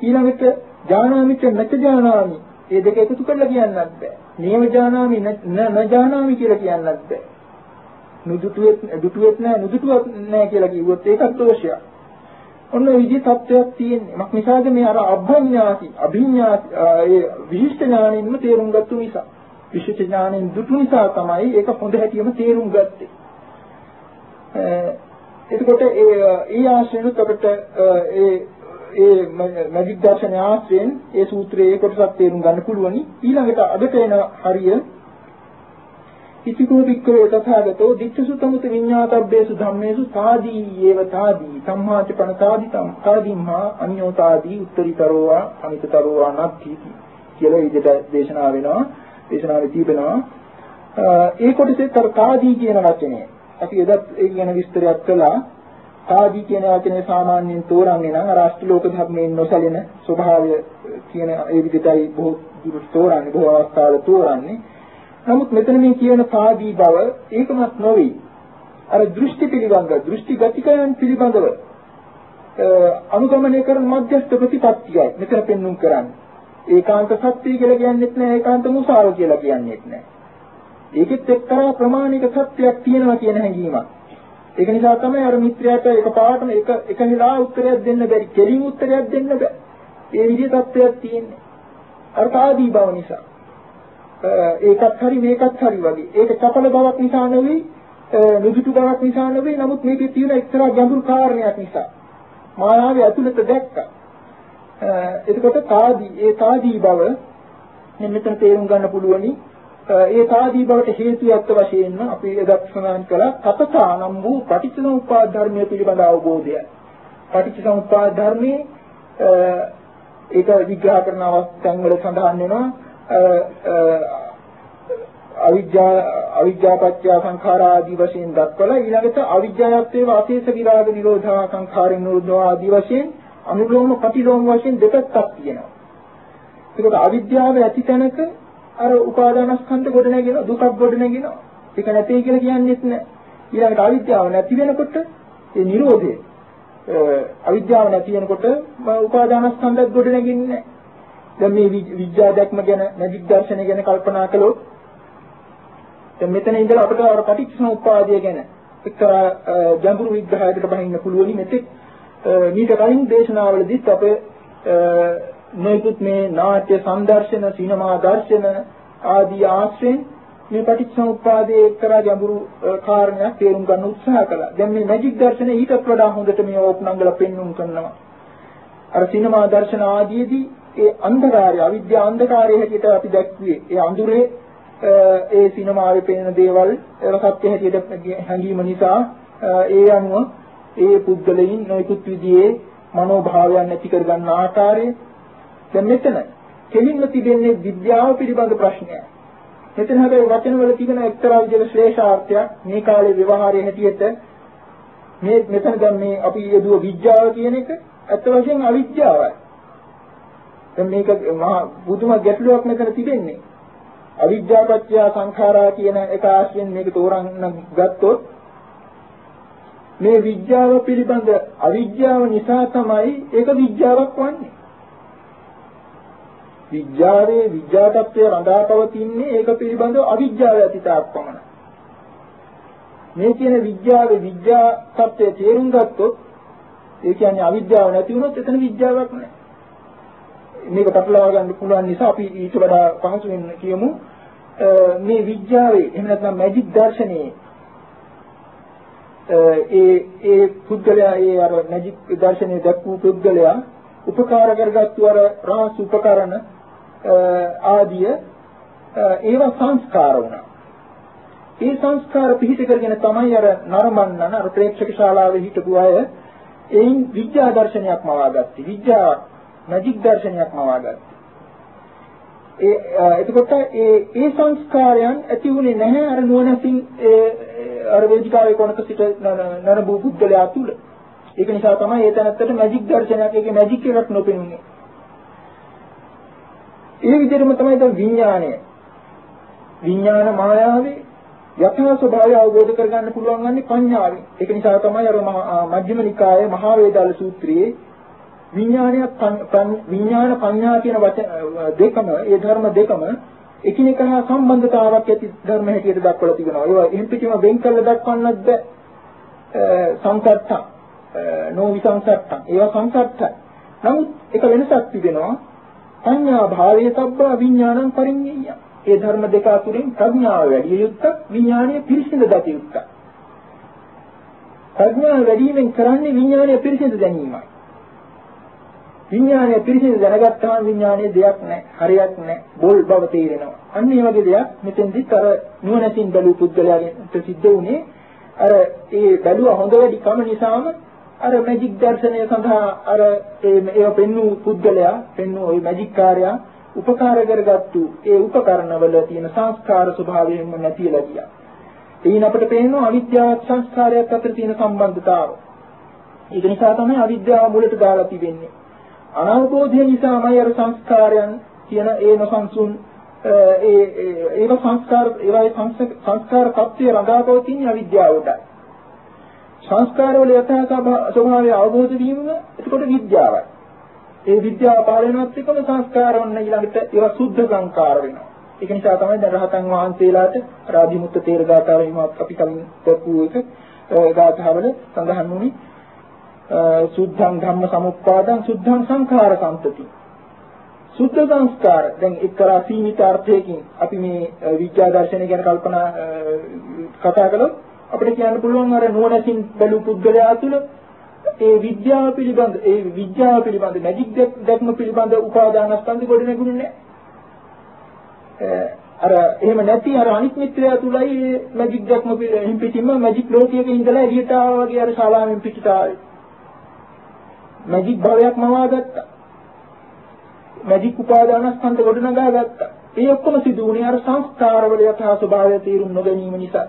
ඊළඟට ජානාමිච නැච ජානාමි. මේ දෙක එකතු කරලා කියන්නත් බෑ. නියම ජානාමි න ජානාමි කියලා කියන්නත් බෑ. නුදුටුවෙත් දුටුවෙත් නැහැ නුදුටුවක් නැහැ කියලා කිව්වොත් ඒකත් දෝෂයක්. ඔන්න ඒ විදිහේ තත්ත්වයක් තියෙන්නේ. මක් නිසාද මේ අර අභඤ්ඤාති අභිඤ්ඤාති ඒ විශිෂ්ට ඥානින්ම තේරුම් ගත්තු නිසා. විශිෂ්ට ඥානෙන් දුටු නිසා තමයි ඒක හොඳ හැටියෙම තේරුම් ගත්තේ. එතකොට ඒ ඒ ආශ්‍රයනුත් අපිට ඒ ඒ මැජික් දර්ශන ආශ්‍රයෙන් ඒ සූත්‍රයේ කොටසක් තේරුම් ගන්න පුළුවනි. ඊළඟට අදට එන හරිය ඉතිකෝ වික්කවේ තථාගතෝ දික්ඛසුතමුත විඤ්ඤාතබ්බේසු ධම්මේසු සාදී ඒව සාදී සම්මාච පන සාදිතම් සාදිම්මා අඤ්ඤෝතාදී උත්තරීතරෝවා අනිතරෝවා නත්ති කියලා විදිහට දේශනා වෙනවා දේශනාවේ තිබෙනවා. ඒ කොටසේ තර සාදී කියන වචනය අපි එදත් ඒ ගැන විස්තරයක් කළා. සාදී කියන වචනේ සාමාන්‍යයෙන් තෝරන්නේ නම් අර අෂ්ටලෝක ධර්මයෙන් නොසැලෙන ස්වභාවය කියන ඒ විදිහටයි බොහෝ දුරට තෝරන්නේ බොහෝ අවස්ථාවල තෝරන්නේ. නමුත් මෙතන මේ කියන පාදී බව ඒකමත් නොවේ. අර දෘෂ්ටි පිළිබඳ දෘෂ්ටි ගතිකයන් පිළිබඳව අනුගමනය කරන මධ්‍යස්ථ ප්‍රතිපත්තියයි මෙතන පෙන්눔 කරන්නේ. ඒකාන්ත සත්‍ය කියලා කියන්නේත් නෑ ඒකාන්ත මුසාව කියලා කියන්නේත් නෑ. ඒකෙත් එක්තරා ප්‍රමාණික සත්‍යයක් තියෙනවා කියන හැඟීමක්. ඒක නිසා තමයි අර මිත්‍රයාට එකපාරටම එක එක හිලා උත්තරයක් දෙන්න බැරි. කෙලින් උත්තරයක් දෙන්න බෑ. ඒ විදිහේ තත්ත්වයක් තියෙන්නේ. අර කාදී බව නිසා. ඒකත් හරි මේකත් හරි වගේ. ඒක චපල බවක් නිසා නෙවෙයි, නුදුටු බවක් නිසා නෙවෙයි. නමුත් මේකේ තියෙන එක්තරා ගැඹුරු කාරණයක් නිසා. මායාවේ ඇතුළත දැක්කා. එතකොට තාදී, ඒ තාදී බව මෙතන තේරුම් ගන්න පුළුවනි. ඒ තාදී බවට හේතුයක් වශයෙන්ම අපි එදත් සඳහන් කළා කපතා නම් වූ පටිච්චසමුප්පාද ධර්මයේ පිළිබඳ අවබෝධය. පටිච්චසමුප්පාද ධර්මයේ ඒක විග්‍රහ කරන අවස්ථාන් වල සඳහන් වෙනවා අවිජ්ජා අවිජ්ජාපත්‍ය සංඛාරා ආදී වශයෙන් දක්වලා ඊළඟට අවිජ්ජායත්වයේ වාසේස විරාග නිරෝධා සංඛාරින් නිරෝධා ආදී වශයෙන් අනුලෝම ප්‍රතිලෝම වශයෙන් දෙකක් තියෙනවා. ඒකට අවිද්‍යාව ඇති තැනක අර උපාදානස්කන්ධ ගොඩ නැගෙන දුකක් ගොඩ නැගෙනවා. ඒක නැtei කියලා කියන්නේත් නෑ. ඊළඟට අවිද්‍යාව නැති වෙනකොට ඒ නිරෝධය අවිද්‍යාව නැති වෙනකොට උපාදානස්කන්ධත් ගොඩ නැගෙන්නේ නෑ. දැන් මේ විද්‍යා දැක්ම ගැන මැජික් දර්ශනය ගැන කල්පනා කළොත් දැන් මෙතන ඉඳලා අපිට අර පටිච්චසමුප්පාදය ගැන එක්තරා ගැඹුරු විග්‍රහයකට බහින්න පුළුවනි මෙතෙක් මීට කලින් දේශනාවලදීත් අපේ නොයෙකුත් මේ නාට්‍ය සංදර්ශන, සිනමා දර්ශන ආදී ආශ්‍රයෙන් මේ පටිච්චසමුප්පාදයේ එක්තරා ගැඹුරු කාරණයක් තේරුම් ගන්න උත්සාහ කළා. දැන් මේ මැජික් දර්ශනය ඊටත් වඩා හොඳට මේ ඕපනංගල පෙන්වුම් කරනවා. අර සිනමා දර්ශන ආදීදී ඒ අන්ධකාරය, අවිද්‍යා අන්ධකාරය හැටියට අපි දැක්ුවේ. ඒ අඳුරේ ඒ සිනමාවේ පෙනෙන දේවල් සත්‍ය හැටියට හැඟීම නිසා ඒ අනුව ඒ පුද්ගලයන් නොයෙකුත් විදිහේ මනෝභාවයන් ඇති කරගන්න ආකාරය දැන් මෙතන කෙලින්ම තිබෙන්නේ විද්‍යාව පිළිබඳ ප්‍රශ්නයක්. මෙතන හැබැයි වචනවල තිබෙන එක්තරා විදිහක ශ්‍රේෂාර්ථයක් මේ කාලේ ව්‍යවහාරයේ හැටියට මේ මෙතන දැන් මේ අපි යදුව විද්‍යාව කියන එක අත් වශයෙන් අවිද්‍යාවයි. දැන් මේක මහා බුදුම ගැටලුවක් මෙතන තිබෙන්නේ. අවිද්‍යාපත්‍ය සංඛාරා කියන එක ආශ්‍රයෙන් මේක තෝරන්න ගත්තොත් මේ විද්‍යාව පිළිබඳ අවිද්‍යාව නිසා තමයි ඒක විද්‍යාවක් වන්නේ. විද්‍යාවේ විද්‍යා tattve රඳා පවතින්නේ ඒක පිළිබඳව අවිද්‍යාව ඇතිතාවක් පමණයි. මේ කියන විද්‍යාවේ විද්‍යා tattve තේරුම් ගත්තොත් ඒ කියන්නේ අවිද්‍යාව නැති වුණොත් එතන විද්‍යාවක් නැහැ. මේක පටලවා ගන්න පුළුවන් නිසා අපි ඊට වඩා පහසුවෙන් කියමු මේ විද්‍යාවේ එහෙම නැත්නම් මැජික් දර්ශනයේ ඒ ඒ පුද්ගලයා ඒ අර මැජික් දර්ශනයේ දක්වපු පුද්ගලයා උපකාර කරගත්තු අර රහස් උපකරණ ආදිය ඒවා සංස්කාර වුණා. ඒ සංස්කාර පිහිට කරගෙන තමයි අර නරඹන්නන අර ප්‍රේක්ෂක ශාලාවේ හිටපු අය එයින් විද්‍යා දර්ශනයක් මවාගත්තේ. විද්‍යා මැජික් දර්ශනයක් මවාගත්තේ. ඒ එතකොට ඒ ඒ සංස්කාරයන් ඇති වුණේ නැහැ අර නුවණසින් අර වේදිකාවේ කොනක සිට නරඹු පුද්ගලයා තුල. ඒක නිසා තමයි ඒ තැනත්තට මැජික් දර්ශනයක් ඒකේ මැජික් එකක් නොපෙනුනේ. ඒ විදිහටම තමයි දැන් විඥාණය. විඥාන මායාවේ යථා ස්වභාවය අවබෝධ කරගන්න පුළුවන් වන්නේ පඤ්ඤාවෙන්. ඒක නිසා තමයි අර මජ්ක්‍ධිම නිකායේ මහා වේදාල සූත්‍රයේ විඥානයක් විඥාන පඤ්ඤා කියන දෙකම ඒ ධර්ම දෙකම එකිනෙක හා සම්බන්ධතාවක් ඇති ධර්ම හැටියට දක්වලා තිබෙනවා. ඒවා එහෙම් පිටිම වෙන් කළ දක්වන්නත් බෑ. සංසට්ඨ නොවිසංසට්ඨ ඒවා සංසට්ඨ. නමුත් එක වෙනසක් තිබෙනවා. සංඥා භාවයේ තබ්බා විඥානං පරිඤ්ඤය. ඒ ධර්ම දෙක අතරින් ප්‍රඥාව වැඩි යුක්තක් විඥානීය පිරිසිදු දත යුක්තක්. ප්‍රඥාව වැඩිමෙන් කරන්නේ විඥානීය පිරිසිදු දැනීමයි. විඥානය පිරිසිදු දැනගත්තාම විඥානයේ දෙයක් නැහැ, හරියක් නැහැ, බොල් බව තේරෙනවා. අන්න ඒ වගේ දෙයක් මෙතෙන්දිත් අර නුවණකින් බැලූ පුද්ගලයාගෙන් සිද්ධ වුණේ අර ඒ බැලුව හොඳ වැඩි කම නිසාම අර මැජික් දර්ශනය සඳහා අර ඒව පෙන්වූ පුද්ගලයා පෙන්වූ ওই මැජික් කාර්යය උපකාර කරගත්තු ඒ උපකරණවල තියෙන සංස්කාර ස්වභාවයෙන්ම නැතිලා ගියා. එයින් අපිට පේනවා අවිද්‍යාවත් සංස්කාරයත් අතර තියෙන සම්බන්ධතාවය. ඒක නිසා තමයි අවිද්‍යාව මුලට දාලා තිබෙන්නේ. අනවබෝධය නිසාමයි අර සංස්කාරයන් කියන ඒ නොසන්සුන් ඒ ඒව සංස්කාර ඒවයි සංස්කාර කප්පිය රඳාපවතින අවිද්‍යාවටයි. සංස්කාරවල යථා ස්වභාවය අවබෝධ වීම එතකොට විද්‍යාවයි. ඒ විද්‍යාව පාලනවත් එක්කම සංස්කාර වන්න ඊළඟට ඒවා සුද්ධ සංස්කාර වෙනවා. ඒක නිසා තමයි දැන් රහතන් වහන්සේලාට රාජිමුත්ත තේර ගාථාවෙම අපි කලින් දැක්වූ එක ගාථාවල සඳහන් වුණේ සුද්ධං ධම්ම සමුප්පාදං සුද්ධං සංඛාර සම්පති. සුද්ධ සංස්කාර දැන් එක්තරා සීමිත අර්ථයකින් අපි මේ විද්‍යා දර්ශනය ගැන කල්පනා කතා කළොත් අපිට කියන්න පුළුවන් අර නුවණකින් බැලූ පුද්ගලයා තුළ ඒ විද්‍යාව පිළිබඳ ඒ විද්‍යාව පිළිබඳ මැජික් දැක්ම පිළිබඳ උපාදානස්කන්ධ ගොඩ නැගුණේ නැහැ. අර එහෙම නැති අර අනිත් මිත්‍රයා තුලයි මේ මැජික් දැක්ම පිටින්ම මැජික් ලෝකයක ඉඳලා එළියට ආවා වගේ අර ශාලාවෙන් පිටිට ආවේ. මැජික් භවයක් මවාගත්තා. මැජික් උපාදානස්කන්ධ ගොඩ නගා ගත්තා. ඒ ඔක්කොම සිදු වුණේ අර සංස්කාරවල යථා ස්වභාවය තේරුම් නොගැනීම නිසා.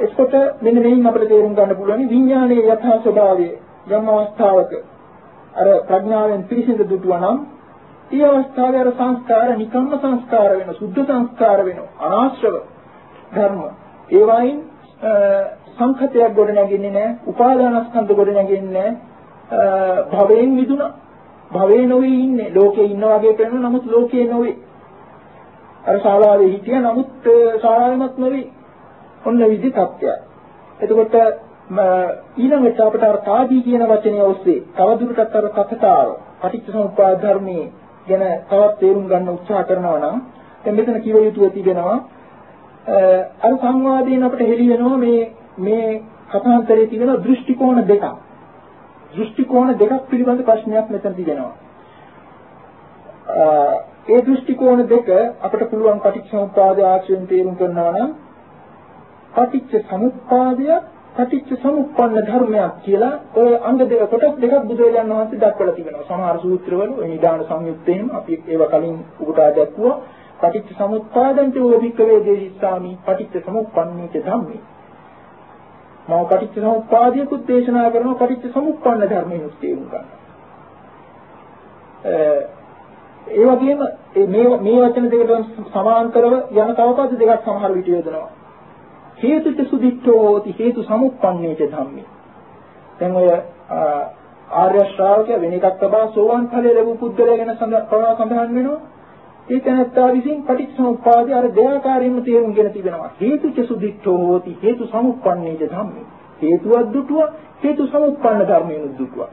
එතකොට මෙන්න මේන් අපිට තේරුම් ගන්න පුළුවන් විඥානයේ යථා ස්වභාවය යම් අවස්ථාවක අර ප්‍රඥාවෙන් පිරිසිදු දුටුවා නම් ඒ අවස්ථාවේ අර සංස්කාර නිකම්ම සංස්කාර වෙන සුද්ධ සංස්කාර වෙන අනාශ්‍රව ධර්ම. ඒ වයින් සංඛතයක් ගොඩ නැගෙන්නේ නැහැ උපාදානස්කන්ධ ගොඩ නැගෙන්නේ නැහැ භවයෙන් මිදුණා. භවේ නොවේ ඉන්නේ. ලෝකේ ඉන්න වගේ පේනවා නමුත් ලෝකේ නොවේ. අර ශාලාවේ හිටියා නමුත් ශාලාවෙමත් නොවේ. ඔන්න විදි තත්ත්වයක්. එතකොට ඊළඟට අපිට අර තාදී කියන වචනය ඔස්සේ තවදුරටත් අර කතාව පටිච්චසමුප්පාද ධර්මයේ ගැන තවත් තේරුම් ගන්න උත්සාහ කරනවා නම් දැන් මෙතන කිව යුතුව තිබෙනවා අර සංවාදයෙන් අපිට හෙළි වෙනවා මේ මේ කථාන්තරයේ තිබෙන දෘෂ්ටි කෝණ දෙකක්. දෘෂ්ටි කෝණ දෙකක් පිළිබඳ ප්‍රශ්නයක් මෙතන තිබෙනවා. ඒ දෘෂ්ටි කෝණ දෙක අපිට පුළුවන් පටිච්චසමුප්පාද ආශ්‍රයෙන් තේරුම් කරනවා නම් පටිච්ච සමුප්පාදය පටිච්ච සමුප්පන්න ධර්මයක් කියලා ඔය අංග දෙක කොටස් දෙකක් බුදුරජාණන් වහන්සේ දක්වලා තිබෙනවා. සමහර සූත්‍රවල ඔය නිදාන සංයුත්තේම අපි ඒව කලින් උගටා දැක්වුවා. පටිච්ච සමුප්පාදං ච වික්කවේ දේශාමි පටිච්ච සමුප්පන්නේච ධම්මේ. මම පටිච්ච සමුප්පාදියකුත් දේශනා කරනවා පටිච්ච සමුප්පන්න ධර්මයේ තේරුම් ගන්න. ඒ වගේම මේ මේ වචන දෙකට සමාන්තරව යන තව පද දෙකක් සමහර විට යොදනවා. හේතුච සුදිට්ඨෝති හේතු සමුප්පන්නේච ධම්මේ. දැන් ඔය ආර්ය ශ්‍රාවකය වෙන එකක් තබා සෝවාන් ඵලයේ ලැබු පුද්ගලයා ගැන සඳහන් වෙනවා. ඒ තැනත්තා විසින් පටිච්චසමුප්පාදේ අර දෙයාකාරයෙන්ම තේරුම්ගෙන තිබෙනවා. හේතුච සුදිට්ඨෝති හේතු සමුප්පන්නේච ධම්මේ. හේතුවක් දුටුවා හේතු සමුප්පන්න ධර්මයෙන් දුටුවා.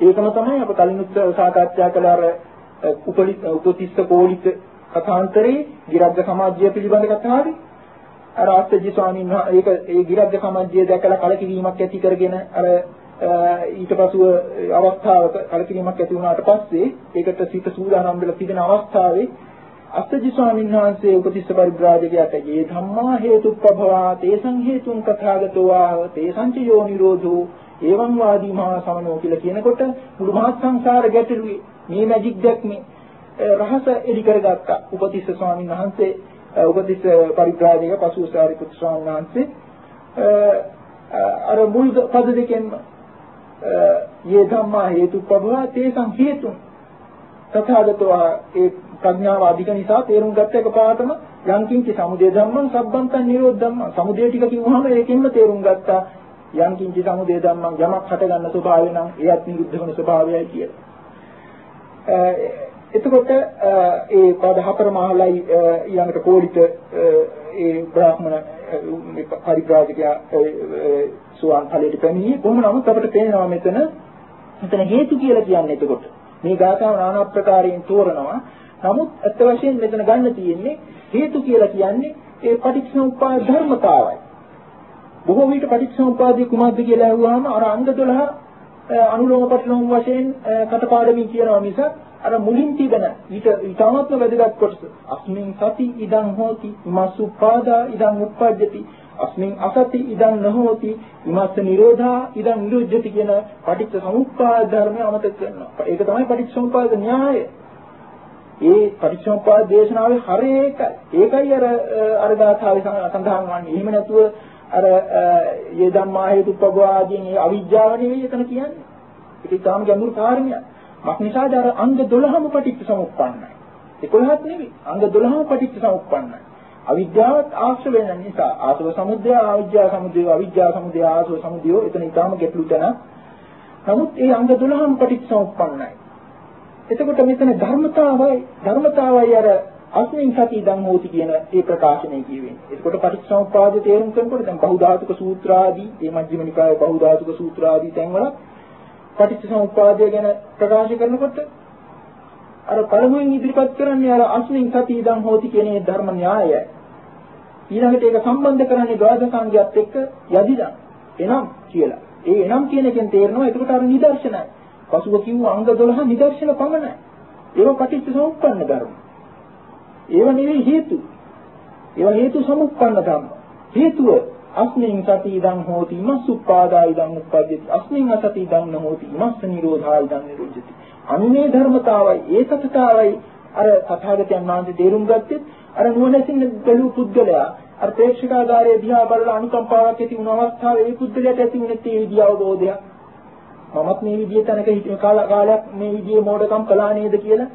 ඒකම තමයි අප කලින් සාකච්ඡා කළ අර උපතිස්ස කෝලිත කථාන්තරේ ගිරග්ග සමාජය පිළිබඳ කතාවේ අර ආස්තජි ස්වාමීන් වහන්සේ ඒක ඒ ගිරග්ග සමාජය දැකලා කලකිරීමක් ඇති කරගෙන අර ඊට පසුව අවස්ථාවක කලකිරීමක් ඇති වුණාට පස්සේ ඒකට සිත සූදානම් වෙලා තිබෙන අවස්ථාවේ අස්තජි ස්වාමීන් වහන්සේ උපතිස්ස පරිබ්‍රාජකයාට "ඒ ධම්මා හේතුප්පභවා තේසං හේතුන් කථාගතෝ ආව තේසං ච යෝ නිරෝධෝ එවං වාදී මහා සමනෝ" කියලා කියනකොට මුළු මහත් සංසාර ගැටලුවේ මේ මැජික් දැක්මේ රහස එලි කරගත්තා උපතිස්ස ස්වාමීන් වහන්සේ. උපතිස්ස පරිබ්‍රාජක පසු සාරිපුත් ස්වාමීන් වහන්සේ අර මුල් පද දෙකෙන්ම යේ ධම්මා හේතුප්පවා තේසං හේතුන් තථාගතෝ ඒ ප්‍රඥාව අධික නිසා තේරුම් ගත්ත එකපාරටම යංකින්ච සමුදය ධම්මං සබ්බන්තං නිරෝධ ධම්මං. සමුදය ටික කිව්වහම ඒකෙන්ම තේරුම් ගත්තා. යංකින්ච සමුදය ධම්මං යමක් හටගන්න ස්වභාවය නම් එයත් නිරුද්ධ වෙන ස්වභාවයයි කියලා. එතකොට ඒ පද හතර මහලයි ඊළඟට කෝලිත ඒ බ්‍රාහ්මණ පරිබ්‍රාජකයා සුවන් ඵලයට පැමිණි. කොහොම නමුත් අපිට පේනවා මෙතන මෙතන හේතු කියලා කියන්නේ එතකොට. මේ ගාථාව নানা ආකාරයෙන් තෝරනවා. නමුත් අත් වශයෙන් මෙතන ගන්න තියෙන්නේ හේතු කියලා කියන්නේ ඒ පටිච්චසමුප්පාද ධර්මතාවයි. බොහෝ විට පටිච්චසමුප්පාදයේ කුමක්ද කියලා අහුවාම අර අංග 12 අනුලෝම පටිලෝම වශයෙන් කටපාඩමින් කියනවා මිසක් අර මුලින් තිබෙන ඊට ඊටමත්ම වැදගත් කොටස අස්මින් සති ඉදං හෝති ඉමස්සුපාදා ඉදං උප්පජ්ජති අස්මින් අසති ඉදං නහෝති ඉමස්ස නිරෝධා ඉදං නිරුද්ධති කියන පටිච්ච සමුප්පාද ධර්මය අමතක කරනවා. ඒක තමයි පටිච්ච සමුප්පාද න්‍යාය. ඒ පටිච්ච සමුප්පාද දේශනාවේ හරය ඒකයි. ඒකයි අර අර ගාථාවේ සඳහන් වන්නේ. එහෙම නැතුව අර යේ ධම්මා හේතුප්පව ආදීන් ඒ අවිජ්ජාව නෙවෙයි එතන කියන්නේ. ඒක තාම ගැඹුරු කාරණයක්. මක්නිසාද අර අංග 12ම පටිච්ච සමුප්පන්නයි. 11ක් නෙවෙයි. අංග 12ම පටිච්ච සමුප්පන්නයි. අවිද්‍යාවත් ආශ්‍රය වෙන නිසා ආසව සමුදය අවිද්‍යා සමුදය අවිද්‍යා සමුදය ආසව සමුදය එතන ඊටාම ගැටලු තැන. නමුත් ඒ අංග 12ම පටිච්ච සමුප්පන්නයි. එතකොට මෙතන ධර්මතාවයි ධර්මතාවයි අර අස්මින් සති ඉදන් හෝති කියන ඒ ප්‍රකාශනය කියවෙන්නේ. එතකොට පටිච්චසමුප්පාද තේරුම් කරනකොට දැන් බහුධාතුක සූත්‍ර ආදී, මේ මජ්ක්‍ධිම නිකායේ බහුධාතුක සූත්‍ර ආදී තැන්වල පටිච්චසමුප්පාදය ගැන ප්‍රකාශ කරනකොට අර පළමුවෙන් ඉදිරිපත් කරන්නේ අර අස්මින් සති ඉදන් හෝති කියන ඒ ධර්ම න්‍යායයි. ඊළඟට ඒක සම්බන්ධ කරන්නේ ද්වාදසංගයත් එක්ක යදිදා එනම් කියලා. ඒ එනම් කියන එකෙන් තේරෙනවා එතකොට අර නිදර්ශනයි. පසුව කිව්ව අංග 12 නිදර්ශන පමණයි. ඒව පටිච්චසමුප්පන්න ධර්ම. ඒව නෙවෙයි හේතු. ඒව හේතු සමුප්පන්න ධර්ම. හේතුව අස්මින් සති ඉදං හෝති මස්සුප්පාදා ඉදං උප්පජ්ජති අස්මින් අසති ඉදං නොහෝති මස්ස නිරෝධා ඉදං නිරුද්ධති. අනුනේ ධර්මතාවයි ඒ සත්‍යතාවයි අර තථාගතයන් වහන්සේ තේරුම් ගත්තේ. අර නුවණැසින් බැලූ පුද්ගලයා අර ප්‍රේක්ෂකාගාරයේ දිහා බලලා අනුකම්පාවක් ඇති වුණ අවස්ථාවේ ඒ පුද්ගලයාට ඇති වෙන තේ විදිය අවබෝධය මමත් මේ විදිය තැනක හිටිය කාලයක් මේ විදියේ මෝඩකම් කළා නේද කියලා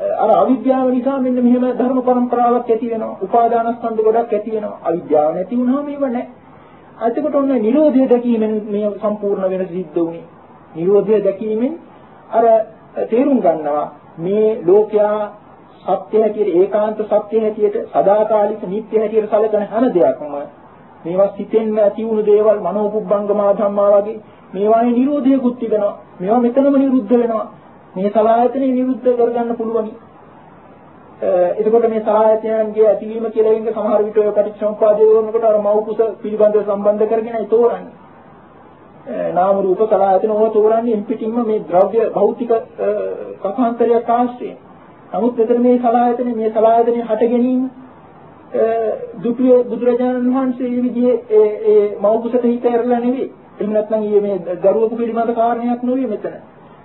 අර අවිද්‍යාව නිසා මෙන්න මෙහෙම ධර්ම પરම්පරාවක් ඇති වෙනවා. උපාදානස්කන්ධ ගොඩක් ඇති වෙනවා. අවිද්‍යාව නැති වුණාම මේව නැහැ. එතකොට ඔන්න නිරෝධය දැකීමෙන් මේ සම්පූර්ණ වෙනස සිද්ධ වුණේ. නිරෝධය දැකීමෙන් අර තේරුම් ගන්නවා මේ ලෝකයා සත්‍ය හැටියට ඒකාන්ත සත්‍ය හැටියට සදාකාලික නිත්‍ය හැටියට සැලකෙන හැම දෙයක්ම මේවා සිතෙන් ඇති වුණු දේවල් මනෝපුබ්බංගමා ධම්මා වගේ මේවායේ නිරෝධයකුත් තිබෙනවා. මේවා මෙතනම නිරුද්ධ වෙනවා. මේ සලායතනේ නිරුද්ධ කරගන්න පුළුවනි. එතකොට මේ සලායතනයන්ගේ ඇතිවීම කියලා ඉන්න සමහර විට ඔය පටිච්චසමුප්පාදේ වුණකොට අර මෞකුස පිළිබඳව සම්බන්ධ කරගෙන ඒ තෝරන්නේ. නාම රූප සලායතන ඕවා තෝරන්නේ එම්පිටින්ම මේ ද්‍රව්‍ය භෞතික කථාන්තරයක් ආශ්‍රයෙන්. නමුත් මෙතන මේ සලායතනේ මේ සලායතනේ හට ගැනීම දුටුවේ බුදුරජාණන් වහන්සේ මේ විදිහේ ඒ ඒ මෞකුසට හිත ඇරලා නෙවෙයි. එහෙම නැත්නම් මේ දරුවෙකු පිළිබඳ කාරණයක් නෙවෙයි මෙතන.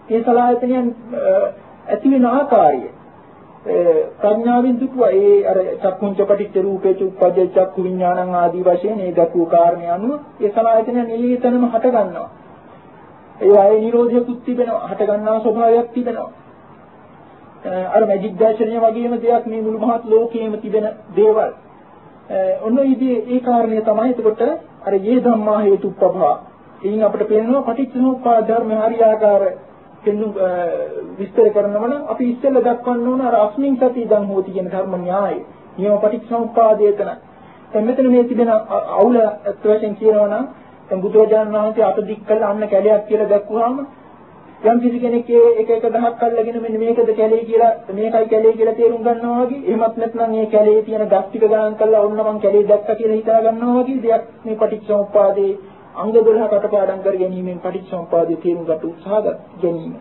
මේ සලායතනයන් ඇති වෙන ආකාරය ප්‍රඥාවෙන් දුටුවා ඒ අර චක්කුංච පටිච්ච රූපේ චුප්පජ්ජ චක්කු විඥානං ආදී වශයෙන් ඒ දක්වූ කාරණේ අනුව ඒ සලායතනයන් එළියතනම හට ගන්නවා. ඒ වගේ නිරෝධයකුත් තිබෙනවා හට ගන්නා ස්වභාවයක් තිබෙනවා. අර මැජික් දර්ශනය වගේම දෙයක් මේ මුළු මහත් ලෝකයේම තිබෙන දේවල්. ඔන්න ඉතින් ඒ කාරණේ තමයි එතකොට අර යේ ධම්මා හේතුප්පභා. එයින් අපිට පේනවා පටිච්චසමුප්පාද ධර්ම හරියාකාර පෙන්නු විස්තර කරනවා නම් අපි ඉස්සෙල්ලා දක්වන්න ඕන අර අස්මින් සති ඉදන් හෝති කියන ධර්ම න්‍යායය. නියම පටිච්චසමුප්පාදයේතන. දැන් මෙතන මේ තිබෙන අවුල අත් වශයෙන් කියනවා නම් දැන් බුදුරජාණන් වහන්සේ අත දික් කළා අන්න කැලයක් කියලා දැක්වුවාම යම් කිසි කෙනෙක් එක එක දහක් අල්ලගෙන මෙන්න මේකද කැලේ කියලා මේකයි කැලේ කියලා තේරුම් ගන්නවා වගේ එහෙමත් නැත්නම් මේ කැලේ තියෙන ගස් ටික ගණන් කරලා ඔන්න මං කැලේ දැක්කා කියලා හිතා ගන්නවා වගේ දෙයක් මේ පටිච්චසමුප්පාදේ අංග 12 කටපාඩම් කර ගැනීමෙන් පටිච්චසමුපාදයේ තේරුම් ගන්න උත්සාහ ගැනීම.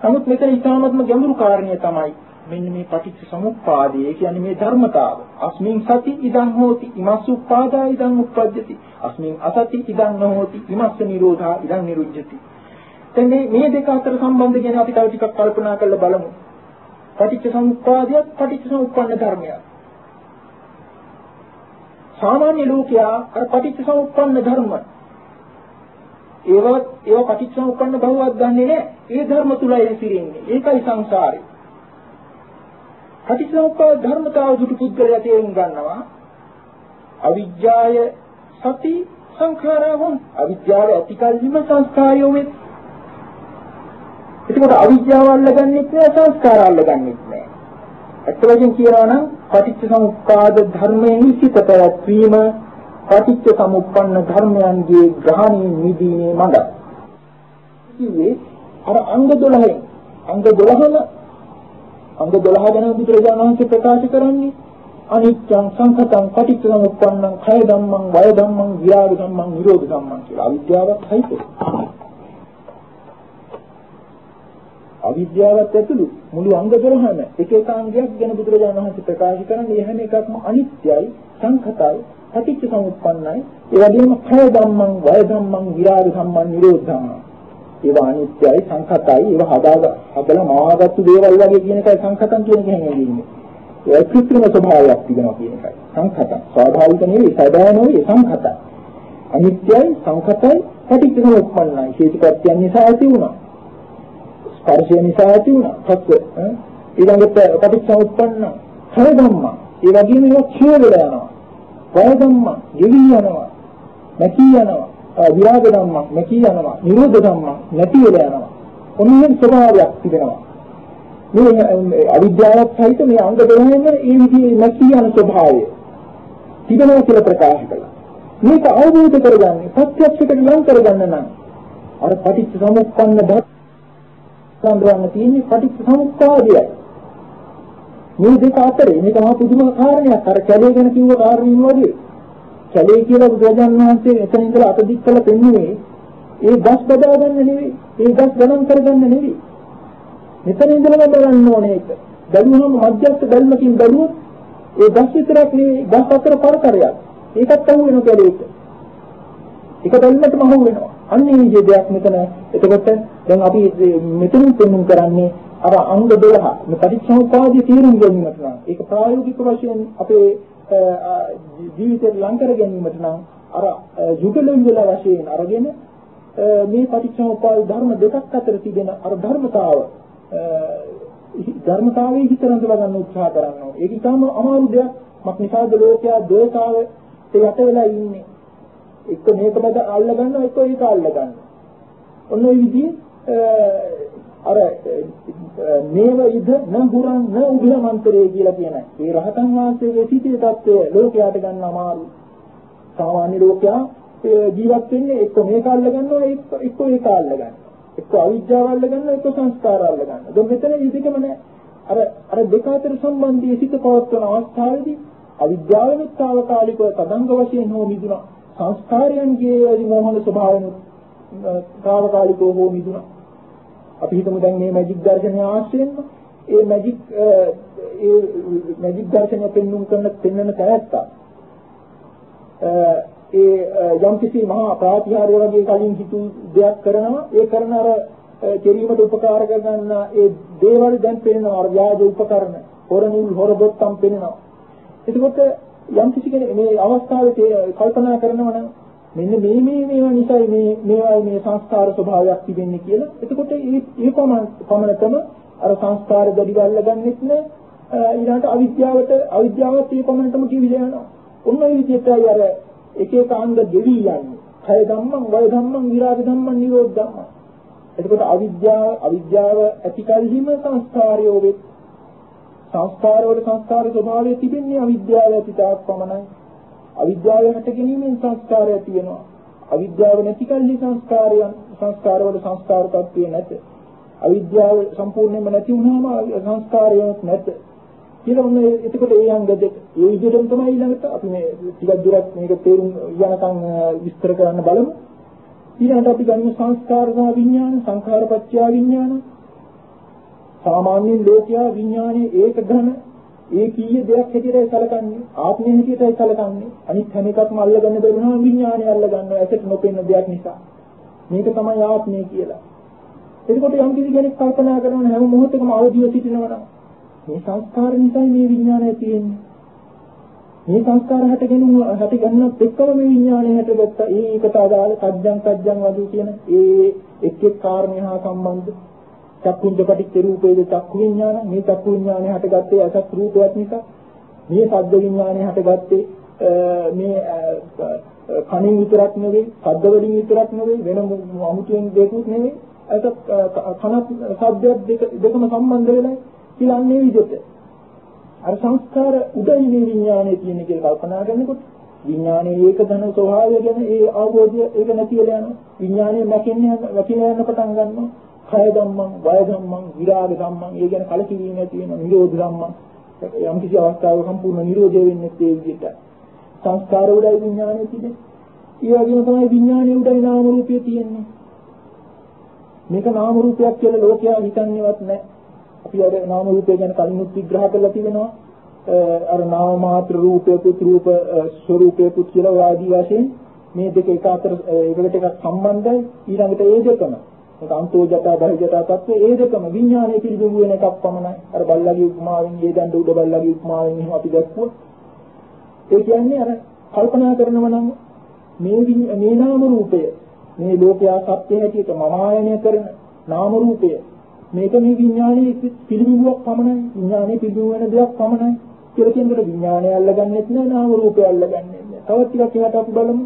නමුත් මෙතන ඉතාමත්ම ගැඹුරු කාරණය තමයි මෙන්න මේ පටිච්චසමුප්පාදය කියන්නේ මේ ධර්මතාව. අස්මින් සති ඉදං හෝති ඉමස්ස උප්පාදා ඉදං උප්පජ්ජති. අස්මින් අසති ඉදං නොහෝති ඉමස්ස නිරෝධා ඉදං නිරුද්ධති. දැන් මේ දෙක අතර සම්බන්ධ ගැන අපි තව ටිකක් කල්පනා කරලා බලමු. පටිච්චසමුප්පාදයක් පටිච්චසමුප්පන්න ධර්මයක්. සාමාන්‍ය ලෝකයා අර පටිච්චසමුප්පන්න ධර්ම ඒවත් ඒවා පටිච්චසමුප්පන්න බවවත් ගන්නෙ නෑ. ඒ ධර්ම තුලයි හැසිරෙන්නේ. ඒකයි සංසාරේ. පටිච්චසමුප්පාද ධර්මතාව දුටු පුද්ගලයා තේරුම් ගන්නවා. අවිජ්ජාය සති සංඛාරවම් අවිද්‍යාව ඇතිකල්හිම සංස්කාරයෝ වෙත්. එතකොට අවිද්‍යාව අල්ලගන්නෙත් නෑ සංස්කාර අල්ලගන්නෙත් නෑ. ඇත්ත වශයෙන් කියනවා නම් පටිච්ච සමුප්පාද ධර්මයෙන් සිත පැවැත්වීම පටිච්ච සමුප්පන්න ධර්මයන්ගේ ග්‍රහණයෙන් නිදීමේ මඟ. කිව්වේ අර අංග 12න් අංග 12ම අංග 12 ගැන බුදුරජාණන් වහන්සේ ප්‍රකාශ කරන්නේ අනිත්‍යං සංඛතං පටිච්ච සමුප්පන්නං khය ධම්මං වය ධම්මං විරාග ධම්මං නිරෝධ ධම්මං කියලා අවිද්‍යාවත් හයිතේ. අවිද්‍යාවත් ඇතුළු මුළු අංග 12ම එක එක අංගයක් ගැන බුදුරජාණන් වහන්සේ ප්‍රකාශ කරන්නේ එහෙම එකක්ම අනිත්‍යයි සංඛතයි පටිච්ච සමුප්පන්නයි ඒ වගේම කය ධම්මං වය ධම්මං විරාග ධම්මං නිරෝධ. ධම්මං ඒවා අනිත්‍යයි සංඛතයි. ඒවා හදා හදලා මාවගත්තු දේවල් වගේ කියන එකයි සංඛතන් කියන එක හැංගෙන්නේ ඒ කෘත්‍රිම ස්වභාවයක් තිබෙනවා කියන එකයි. සංඛතන් ස්වාභාවික නෙවෙයි සදාය නෙවෙයි සංඛතයි. අනිත්‍යයි සංඛතයි පටිච්ච සමුප්පන්නයි හේතුපත්‍යයන් නිසා ඇති වුණා. ස්පර්ශය නිසා ඇති වුණා. සත්‍ය ඊළඟට පටිච්චසමුප්පන්න කය ධම්ම. ඒ වගේම ඒවා ක්ෂය වෙලා යනවා. වය ධම්ම ගෙවි යනවා. නැති යනවා. විරාග ධම්ම නැති යනවා. නිරෝධ ධම්ම නැති වෙලා යනවා. ඔන්න ස්වභාවයක් තිබෙනවා. මේ අවිද්‍යාවත් සහිත මේ අංග 12න් මේ විදිහේ නැති යන ස්වභාවය තිබෙනවා කියලා ප්‍රකාශ කළා. මේක අවබෝධ කරගන්නේ ප්‍රත්‍යක්ෂයට ලං කරගන්න නම් අර පටිච්ච සමුප්පන්න ධර්ම සම්බන්ධවන්න තියෙන්නේ පටිච්ච සමුප්පාදයයි. මේ දෙක අතරේ මේක මහා පුදුම කාරණයක්. අර කැලේ ගැන කිව්ව කාරණින් වගේ. කැලේ කියලා බුදුරජාණන් වහන්සේ එතන ඉඳලා අත දික් කළ පෙන්වුවේ ඒ ගස් බදා ගන්න නෙවෙයි. ඒ ගස් ගණන් කරගන්න නෙවෙයි. මෙතන ඉඳලා බලන්න ඕනේ ඒක. බැලුවම මධ්‍යස්ථ බැල්මකින් බැලුවොත් ඒ ගස් විතරක් නෙවෙයි ගස් අතර පරතරයක්. ඒකත් අහු වෙන කැලේට. ඒක බැලුමටම අහු වෙනවා. අන්න ඒ විදිහේ දෙයක් මෙතන එතකොට දැන් අපි මෙතනින් පෙන්වන්න කරන්නේ අර අංග 12 මේ පටිච්චසමුප්පාදයේ තීරුම් ගැනීමට නම් ඒක ප්‍රායෝගික වශයෙන් අපේ ජීවිතේ ලං කර ගැනීමට නම් අර යුගලෙන් වල වශයෙන් අරගෙන මේ පටිච්චසමුප්පාද ධර්ම දෙකක් අතර තිබෙන අර ධර්මතාව ධර්මතාවයේ හිත රඳවා ගන්න උත්සාහ කරනවා. ඒක ඉතාම අමාරු දෙයක්. මක් නිසාද ලෝකයා ද්වේතාවේ යට වෙලා ඉන්නේ. එක්ක මේක මත අල්ල ගන්නවා එක්ක ඒක අල්ල ගන්නවා. ඔන්න ඔය විදිහේ අර මේව ඉද නහුරන් න උභයමන්තරේ කියලා කියන ඒ රහතන් වහන්සේගේ සිටේ தත්වය ලෝකයට ගන්න අමාරු. සාමාන්‍ය ලෝකයා ජීවත් වෙන්නේ එක්ක මේක අල්ල ගන්නවා එක්ක ඒක අල්ල ගන්නවා. එක්ක අවිද්‍යාව අල්ල ගන්නවා එක්ක සංස්කාර අල්ල ගන්නවා. දැන් මෙතන ඉදිකම නෑ. අර අර දෙක අතර සම්බන්ධයේ සිට පවත්වන අවස්ථාවේදී අවිද්‍යාවෙනුත් తాවකාලිකව තදංග වශයෙන් හෝ මිදුණා. සංස්කාරයන්ගේ අදිමෝහන ස්වභාවයෙන් తాවකාලිකව හෝ මිදුණා. අපි හිතමු දැන් මේ මැජික් දර්ශනය ආශ්‍රයෙන්ම ඒ මැජික් ඒ මැජික් දර්ශනය පෙන්වුම් කරන පෙන්වන තැනත්තා. ඒ යම්කිසි මහා ප්‍රාතිහාර්ය වගේ කලින් හිතු දෙයක් කරනවා. ඒ කරන අර කෙරීමට උපකාර කරගන්න ඒ දේවල් දැන් පේනවා අර ව්‍යාජ උපකරණ හොරනිල් හොරබොත්තම් පේනවා එතකොට යම්කිසි කෙනෙක් මේ අවස්ථාවේ කල්පනා කරනවා නම් මෙන්න මේ මේ මේවා නිසායි මේ මේවායි මේ සංස්කාර ස්වභාවයක් තිබෙන්නේ කියලා එතකොට ඒ ඒ පමණටම අර සංස්කාර දැඩිව අල්ලගන්නෙත් නෑ ඊළඟට අවිද්‍යාවට අවිද්‍යාවත් ඒ පමණටම කිවිල යනවා ඔන්න ඔය විදිහටයි අර එක එක අංග ගෙවි යන්නේ. කය ධම්මං, වය ධම්මං, විරාග ධම්මං, නිරෝධ ධම්මං. එතකොට අවිද්‍යාව අවිද්‍යාව ඇති කලහිම සංස්කාරයෝ වෙත්. සංස්කාර වල සංස්කාර ස්වභාවය තිබෙන්නේ අවිද්‍යාව ඇති තාක් පමණයි. අවිද්‍යාව හට ගැනීමෙන් සංස්කාරය ඇති වෙනවා. අවිද්‍යාව නැති කල්හි සංස්කාරයන් සංස්කාර වල සංස්කාර තත්ත්වය නැත. අවිද්‍යාව සම්පූර්ණයෙන්ම නැති වුණාම සංස්කාරයක් නැත. කියලා ඔන්න එතකොට ඒ අංග දෙක ඒ විදිහටම තමයි ඊළඟට අපි මේ ටිකක් දුරක් මේක තේරුම් යනකම් විස්තර කරන්න බලමු ඊළඟට අපි ගනිමු සංස්කාර සහ විඥාන සංඛාරපත්‍ය විඥාන සාමාන්‍යයෙන් ලෝකයා විඥානයේ ඒක ඝන ඒ කීය දෙයක් හැටියටයි සැලකන්නේ ආත්මය හැටියටයි සැලකන්නේ. අනිත් හැම එකක්ම අල්ලගන්න බැරුණාම විඥානය අල්ලගන්නවා. ඇසට නොපෙනෙන දෙයක් නිසා. මේක තමයි ආත්මය කියලා. එතකොට යම් කිසි කෙනෙක් කල්පනා කරන හැම මොහොතකම අවදිව සිටිනවා නම් මේ සංස්කාර නිසා මේ විඥානය තියෙන්නේ. මේ සංස්කාර හටගෙන හටගන්නත් එක්කම මේ විඥානය හටගත්ත. ඒකට අදාළ සත්‍යං සත්‍යං වගේ කියන ඒ එක් එක් කාරණේ හා සම්බන්ධ චක්කුංජ පටිච්ච රූපේද චක්කු විඥාන මේ චක්කු විඥානය හටගත්තේ අසත් රූපයක් නිසා මේ සද්ද විඥානය හටගත්තේ මේ කණින් විතරක් නෙවෙයි ශබ්ද වලින් විතරක් නෙවෙයි වෙන අමුතුවෙන් දෙකුත් නෙවෙයි අසත් කනත් ශබ්දයක් දෙක දෙකම සම්බන්ධ වෙලා කියලා අන්නේ විදිහට. අර සංස්කාර උදයි මේ විඥානයේ තියෙන කියලා කල්පනා කරනකොට විඥානයේ ඒක ධන ස්වභාවය ගැන ඒ අවබෝධය ඒක නැති වෙලා යනවා. විඥානය නැකෙන්නේ නැතිලා යන පටන් ගන්නවා. කය ධම්මං වය ධම්මං විරාග ධම්මං ඒ ගැන කලකිරීම නැති වෙන නිරෝධ ධම්මං. යම් කිසි අවස්ථාවක සම්පූර්ණ නිරෝධය වෙන්නේ ඒ විදිහට. සංස්කාර උඩයි විඥානයේ තියෙන්නේ. ඒ වගේම තමයි විඥානයේ උඩයි නාම රූපය තියෙන්නේ. මේක නාම රූපයක් කියලා ලෝකයා හිතන්නේවත් නැහැ. අපි අර නාම රූපය ගැන කලිනුත් විග්‍රහ කරලා තිබෙනවා. අර නාම මාත්‍ර රූපේකුත් රූප ස්වરૂපේකුත් කියලා ඔය ආදී වශයෙන් මේ දෙක එක අතර එකකට එකක් සම්බන්ධයි. ඊළඟට ඒ දෙකම. ඒක අන්තෝජත බහිජත තත්ත්වය ඒ දෙකම විඥානයේ පිළිබිඹු වෙන එකක් පමණයි. අර බල්ලගේ උපමාවෙන් ඒ දඬ උඩ බල්ලගේ උපමාවෙන් එහෙම අපි දැක්කුවා ඒ කියන්නේ අර කල්පනා කරනව නම් මේ මේ නාම රූපය මේ ලෝකයා සත්‍ය හැටියට මම ආයනය කරන නාම රූපය මේක මේ විඥානයේ පිළිබිඹුවක් පමණයි විඥානයේ පිළිබිඹු වෙන දෙයක් පමණයි කියලා කියනකොට විඥානය අල්ලගන්නෙත් නෑ නාම රූපය අල්ලගන්නෙත් නෑ. තවත් ටිකක් එහාට අපි බලමු.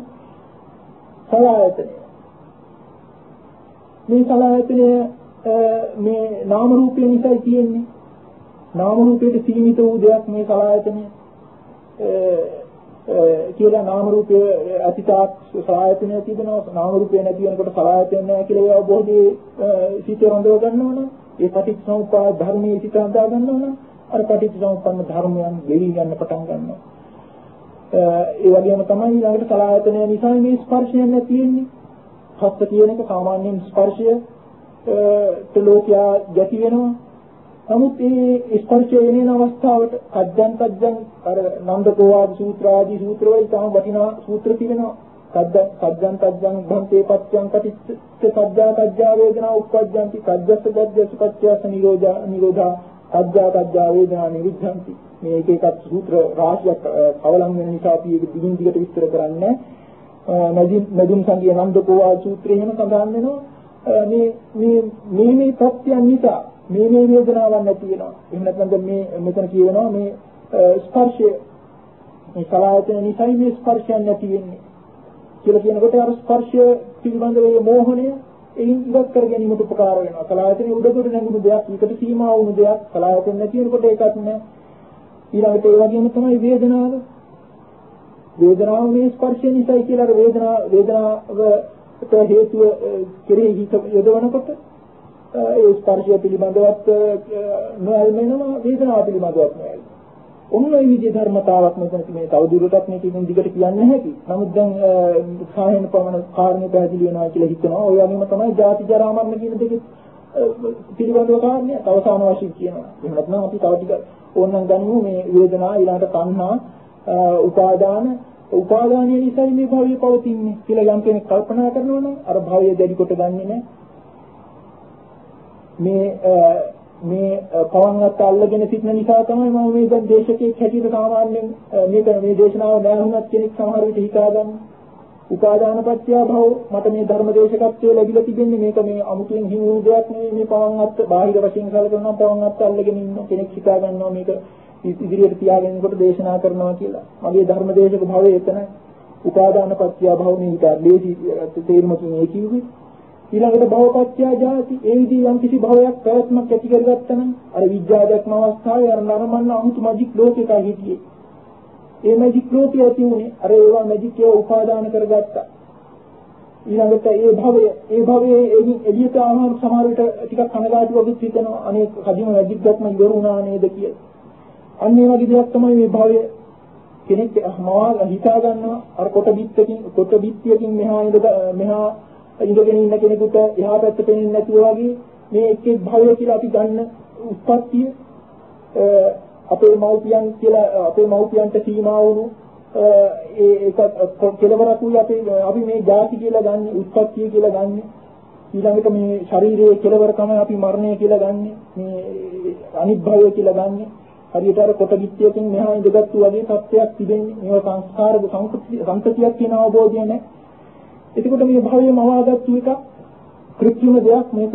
සලආයතනය මේ සලආයතනය මේ නාම රූපය නිසායි තියෙන්නේ. නාම රූපයට සීමිත වූ දෙයක් මේ සලආයතනය කියලා නාම රූපය අතිතාක් සලආයතනය තිබෙනවා. නාම රූපය නැති වෙනකොට සලආයතනය නැහැ කියලා ඒ අවබෝධයේ සිත රඳව ගන්නවනම් ඒ පටිච්චසමුප්පාද ධර්මයේ සිත හදා ගන්නවනම් අර පටිච්චසමුප්පන්න ධර්මයන් ගෙවි ගන්න පටන් ගන්නවා. ඒ වගේම තමයි ඊළඟට සලආයතනය නිසා මේ ස්පර්ශය නැති වෙන්නේ. හස්ත කියන එක සාමාන්‍යයෙන් ස්පර්ශය ලෝකයා ගැති වෙනවා නමුත් මේ ස්පර්ශය එන අවස්ථාවට සත්‍යං සත්‍යං අර නන්දකෝ ආදී සූත්‍ර ආදී සූත්‍ර වල ඉතාම වටිනා සූත්‍ර තිබෙනවා. සද්ද සත්‍යං සත්‍යං භන්තේ පච්චං කටිච්ච සද්දා සද්දා වේදනා උප්පජ්ජಂತಿ සද්දස්ස ගද්දස්ස පච්චයස නිරෝධා නිරෝධා සද්දා සද්දා වේදනා නිවිද්ධಂತಿ මේ එක එකක් සූත්‍ර රාශියක් අවලං වෙන නිසා අපි ඒක දිගින් දිගට විස්තර කරන්නේ නදීම් නදීම් සංගිය නන්දකෝ ආදී සූත්‍රය එහෙම සඳහන් වෙනවා මේ මේ මේ මේ තත්ත්වයන් නිසා මේ මේ වේදනාවක් නැති වෙනවා. එහෙම නැත්නම් මේ මෙතන කියනවා මේ ස්පර්ශය මේ සලආයතන නිසයි මේ ස්පර්ශයන් නැති වෙන්නේ. කියලා කියනකොට අර ස්පර්ශය පිළිබඳව මේ මෝහණය එයින් ඉවත් කර ගැනීමට උපකාර වෙනවා. සලආයතනේ උඩට නැගුණු දෙයක්, ඒකට සීමා වුණු දෙයක්, සලආයතන නැති වෙනකොට ඒකත් නෑ. ඊළඟට ඒ වගේම තමයි වේදනාව. වේදනාව මේ ස්පර්ශය නිසායි කියලා අර වේදනාව වේදනාවට හේතුව කෙරෙහි හිත යොදවනකොට ඒ ස්පර්ශය පිළිබඳවත් නොයල්මෙනවා වේදනාව පිළිබඳවත් නොයල්මෙනවා. ඔන්න ඒ විදිහේ ධර්මතාවක් මෙතන මේ තවදුරටත් මේක ඉතින් දිගට කියන්න හැකි. නමුත් දැන් සාහේන පමණ කාරණේ පැහැදිලි වෙනවා කියලා හිතනවා. ඔය වගේම තමයි ජාති ජරා මරණ කියන දෙක පිළිබඳව කාරණේ අවසාන වශයෙන් කියනවා. එහෙම නැත්නම් අපි තව ටික ඕනනම් ගනිමු මේ වේදනා ඊළඟට තණ්හා උපාදාන උපාදානීය නිසා මේ භවය පවතින්නේ කියලා යම් කෙනෙක් කල්පනා කරනවා නම් අර භවය දැඩි කොට ගන්නෙ නැහැ. මේ මේ පවන්වත් අල්ලගෙන සිටින නිසා තමයි මම මේ දැන් දේශකෙක් හැටියට සාමාන්‍යයෙන් මේක මේ දේශනාව දැනුණත් කෙනෙක් සමහර විට හිතාගන්න. උපාදාන පත්‍ය භව මට මේ ධර්ම දේශකත්වය ලැබිලා තිබෙන්නේ මේක මේ අමුතුවෙන් හිමු දෙයක් නෙවෙයි මේ පවන්වත් බාහිර වශයෙන් කලකරනවා පවන්වත් අල්ලගෙන ඉන්න කෙනෙක් හිතාගන්නවා මේක ඉදිරියට තියාගෙනකොට දේශනා කරනවා කියලා. මගේ ධර්ම දේශක භවය එතන උපාදාන පත්‍ය භව මේ හිතා දේශී තේරුමකින් ඒ කිව්වේ. ඊළඟට භවපත්‍ය ජාති. ඒ විදිහ යම් කිසි භවයක් ප්‍රයත්නක් ඇති කරගත්තා නම් අර විද්‍යාදක්ම අවස්ථාවේ අර නරමන්න අමුතු මැජික් ලෝකයක හිටියේ. ඒ මැජික් ලෝකය ඇති උනේ අර ඒවා මැජික් ඒවා උපාදාන කරගත්තා. ඊළඟට ඒ භවය ඒ භවයේ එළියට ආවම සමහර විට ටිකක් කනගාටු වගේ හිතෙනවා. අනේ කදිම මැජික් ගත්ම ඉවර වුණා නේද කියලා. අන්න ඒ වගේ දෙයක් තමයි මේ භවය කෙනෙක් මවා හිතා ගන්නවා. අර කොට බිත්තකින් කොට බිත්තියකින් මෙහා ඉඳ මෙහා ඉඳගෙන ඉන්න කෙනෙකුට එහා පැත්ත පේන්නේ නැතුව වගේ මේ එක් එක් භවය කියලා අපි ගන්න උත්පත්තිය අපේ මව්පියන් කියලා අපේ මව්පියන්ට සීමා වුණු ඒ ඒක කෙලවරකුයි අපි අපි මේ ಜಾති කියලා ගන්න උත්පත්තිය කියලා ගන්න. ඊළඟට මේ ශරීරයේ කෙලවර තමයි අපි මරණය කියලා ගන්න මේ අනිභවය කියලා ගන්න. හරියට අර කොට පිටියකින් මෙහා ඉඳගත්තු වගේ තත්ත්වයක් තිබෙන්නේ මේවා සංස්කාරද සංකතියක් කියන අවබෝධය නැහැ එතකොට මේ භවයේ මවාගත්තු එක කෘත්‍රිම දෙයක් මේක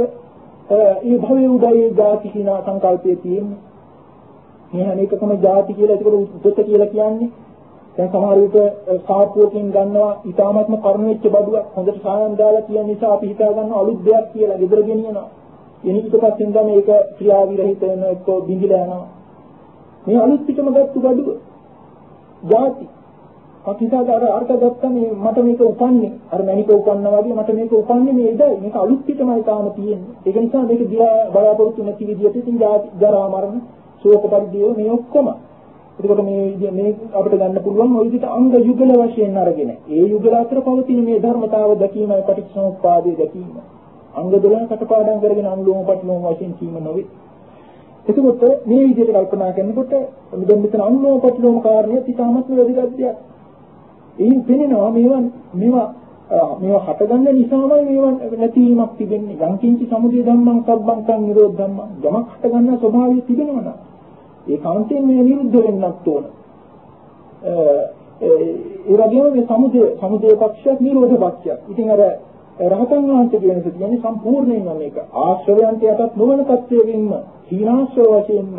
ඒ භවයේ උදයේ ಜಾති කියන සංකල්පයේ තියෙන්නේ. මේ හැම එකකම ಜಾති කියලා එතකොට උද්දත කියලා කියන්නේ දැන් සමහර විට සාප්පුවකින් ගන්නවා ඊටාත්ම කරුණ වෙච්ච බඩුවක් හොඳට සායම් දාලා කියන නිසා අපි හිතා ගන්නවා අලුත් දෙයක් කියලා ගෙදර ගෙනියනවා. එනි ඊට පස්සේ ඉඳන් මේක ක්‍රියාවිරහිත වෙන එක්ක බිඳිලා යනවා. මේ අලුත් පිටම ගත්තු gaduව ಜಾති අපිටද අර අර්ථ ගත්තා මේ මට මේක උපන්නේ. අර මණික උපන්නා වගේ මට මේක උපන්නේ මේ ඉඩ මේක අලුත් පිටමයි තාම තියෙන්නේ. ඒක නිසා මේක දිහා බලාපොරොත්තු නැති විදිහට ඉතින් ජරා මරණ ශෝක පරිදේව මේ ඔක්කොම. එතකොට මේ මේ අපිට ගන්න පුළුවන් ওই විදිහට අංග යුගල වශයෙන් අරගෙන. ඒ යුගල අතර පවතින මේ ධර්මතාව දැකීමයි පටිච්චසමුප්පාදය දැකීම. අංග 12 කටපාඩම් කරගෙන අනුලෝම පටිලෝම වශයෙන් කීම නොවේ. එතකොට මේ විදිහට කල්පනා කරනකොට මෙතන මෙතන අනුලෝම පටිලෝම කාරණේ ඉතාමත් වැදගත් දෙයක් එයින් පෙනෙනවා මේවා මේවා මේවා හටගන්න නිසාමයි මේවා නැතිවීමක් තිබෙන්නේ. යංකින්චි සමුදය ධම්මං සබ්බං කං නිරෝධ ධම්මං. යමක් හටගන්න ස්වභාවය තිබෙනවා නම් ඒ කාන්තෙන් මේ නිරුද්ධ වෙන්නත් ඕන. ඒ වගේම මේ සමුදය සමුදය පක්ෂයක් නිරෝධ පක්ෂයක්. ඉතින් අර රහතන් වහන්සේ කියන එක කියන්නේ සම්පූර්ණයෙන්ම මේක ආශ්‍රවයන්ට යටත් නොවන තත්වයකින්ම සීනාශ්‍රව වශයෙන්ම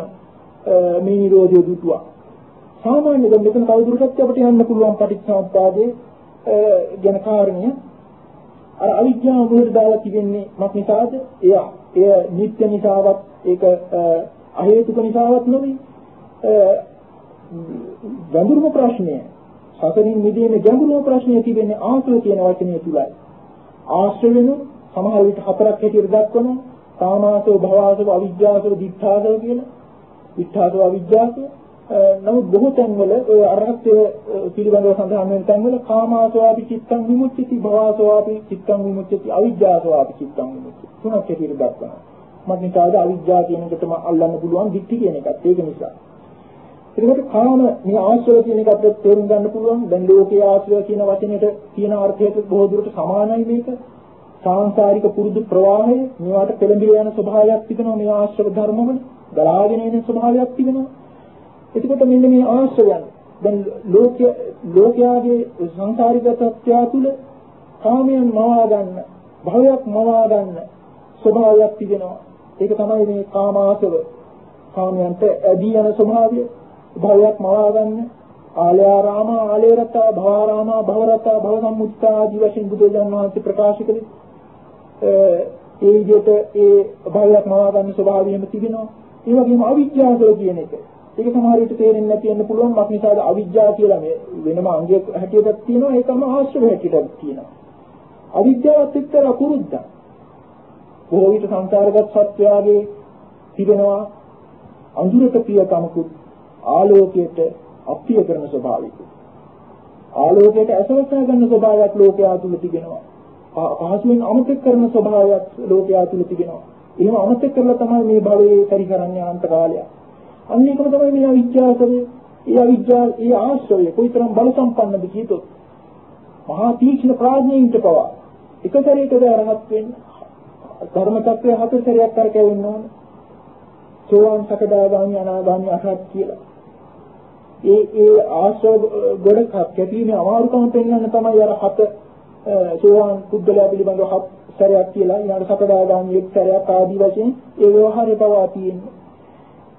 මේ නිරෝධය දුටුවා. සාමාන්‍ය දැන් මෙතන තවදුරටත් අපිට යන්න පුළුවන් පටිච්චසමුප්පාදයේ ගැන කාරණය අර අවිද්‍යාව මුලට දාලා තිබෙන්නේ මක් නිසාද? එය එය නිත්‍ය නිසාවත් ඒක අහේතුක නිසාවත් නෙවෙයි. ගැඹුරුම ප්‍රශ්නය සතරින් මිදීමේ ගැඹුරුම ප්‍රශ්නය තිබෙන්නේ ආශ්‍රය කියන වචනය තුලයි. ආශ්‍රය වෙනු සමහර විට හතරක් හැටියට දක්වන කාමාසෝ භවසෝ අවිජ්ජාසෝ දිඨාසෝ කියන දිඨාසෝ අවිජ්ජාසෝ නමුත් බොහෝ තැන්වල ඔය අරහත්ය පිළිබඳව සඳහන් වෙන තැන්වල කාමාසෝවාපි චිත්තං විමුච්ඡති භවසෝවාපි චිත්තං විමුච්ඡති අවිජ්ජාසෝවාපි චිත්තං විමුච්ඡති තුනක් හැටියට දක්වනවා. මත් නිසාද අවිජ්ජා කියන එකටම අල්ලන්න පුළුවන් දික්ටි කියන එකත් ඒක නිසා. එතකොට කාම මේ ආශ්‍රය කියන එක අපිට තේරුම් ගන්න පුළුවන්. දැන් ලෝකයේ ආශ්‍රය කියන වචනේට තියෙන අර්ථයට බොහෝ දුරට සමානයි මේක. සාංශාරික පුරුදු ප්‍රවාහය මේවට පෙළඹිලා යන ස්වභාවයක් තිබෙනවා මේ ආශ්‍රව ධර්මවල. ගලාගෙන එන ස්වභාවයක් තිබෙනවා. එතකොට මෙන්න මේ ආශ්‍රයයන් දැන් ලෝක ලෝකයාගේ සංසාරික තත්ත්වය තුළ කාමයන් මවා ගන්න භවයක් මවා ගන්න ස්වභාවයක් තිබෙනවා ඒක තමයි මේ කාමාසව කාමයන්ට ඇදී යන ස්වභාවය භවයක් මවා ගන්න. ආලයාරාම ආලේරතා භවාරාම භවරතා භව සම්මුත්තා ආදී වශයෙන් බුදුරජාණන් වහන්සේ ප්‍රකාශ කළේ. ඒ විදිහට ඒ භවයක් මවා ගන්න ස්වභාවයම තිබෙනවා. ඒ වගේම අවිද්‍යාව කියන එක. ඒක සමහර විට තේරෙන්නේ නැති වෙන්න පුළුවන්. මක් නිසාද අවිජ්ජා කියලා මේ වෙනම අංගයක් හැටියටත් තියෙනවා. ඒකම ආශ්‍රව හැටියටත් තියෙනවා. අවිද්‍යාවත් එක්තරා කුරුද්දක්. බොහෝ විට සංසාරගත සත්‍යයගේ තිබෙනවා අඳුරට ප්‍රියකමකුත් ආලෝකයට අප්‍රිය කරන ස්වභාවිකුත්. ආලෝකයට ඇසවසා ගන්න ස්වභාවයක් ලෝකයා තුල තිබෙනවා. පහසුවෙන් අමතක කරන ස්වභාවයක් ලෝකයා තුල තිබෙනවා. එහෙම අමතක කරලා තමයි මේ භවයේ පරිකරන්නේ අනන්ත කාලයක්. අන්න ඒකම තමයි මේ අවිද්‍යාවකේ ඒ අවිද්‍යාව ඒ ආශ්‍රය කොයිතරම් බල සම්පන්නද කීතොත් මහා තීක්ෂණ ප්‍රඥයින්ට පවා එක සැරයකද අරහත් වෙන්න ධර්ම චක්‍රය හතර සැරයක් කරකැවෙන්න ඕන. සෝවාන් සකදාගාමි අනාගාමි අරහත් කියලා. ඒ ඒ ආශ්‍රව ගොඩක් කැපීමේ අමාරුකම පෙන්වන්න තමයි අර හත සෝවාන් පුද්ගලයා පිළිබඳව හත් සැරයක් කියලා ඊළඟ සකදාගාමි එක් සැරයක් ආදී වශයෙන් ඒ ව්‍යවහාරය පවා තියෙන්නේ.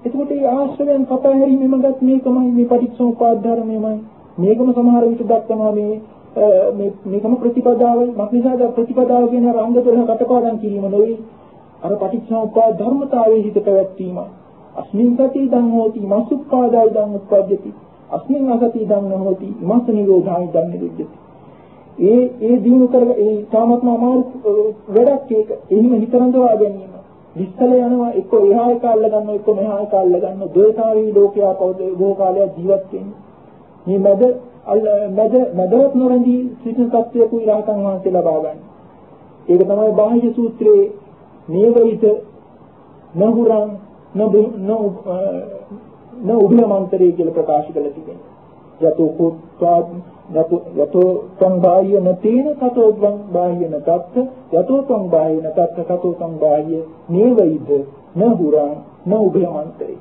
එතකොට මේ ආශ්‍රවයන් කතා හැරීමෙමගත් මේකමයි මේ පටිච්චසමුප්පාද ධර්මයමයි. මේකම සමහර විට දක්වනවා මේ මේ මේකම ප්‍රතිපදාවයි. මක්නිසාද ප්‍රතිපදාව කියන රංග 12 කටපාඩම් කිරීම නෙවෙයි. අර පටිච්චසමුප්පාද ධර්මතාවයේ හිත පැවැත්වීමයි. අස්මින් සති ඉදං හෝති මසුප්පාදා ඉදං උප්පජ්ජති අස්මින් අසති ඉදං නොහෝති ඉමස්ස නිරෝධා ඉදං නිරුද්ධති. ඒ ඒ දිනු කරගෙන ඒ තාමත්ම අමාරු වැඩක් ඒක. එහිම හිතරඳවා ගැනීම. විස්තල යනවා එක්ක එහා එක අල්ල ගන්නවා එක්ක මෙහා එක අල්ල ගන්නවා. ද්වේතාවී ලෝකයා බොහෝ කාලයක් ජීවත් වෙන්නේ. මේ මැද මැද මැදවත් නොරඳී සිටින තත්වයක ඉරහතන් වහන්සේ ලබා ගන්න. ඒක තමයි බාහ්‍ය සූත්‍රයේ නේවිත නහුරං න උභයමන්තරය කියලා ප්‍රකාශ කළ තිබෙනවා. යතෝ කුත්වා යතෝ තං බාහ්‍ය නතේන තතෝ තං බාහ්‍ය නතත් යතෝ තං බාහ්‍ය නතත් තතෝ තං බාහ්‍ය නේවයිද නහුරං න උභයමන්තරේ.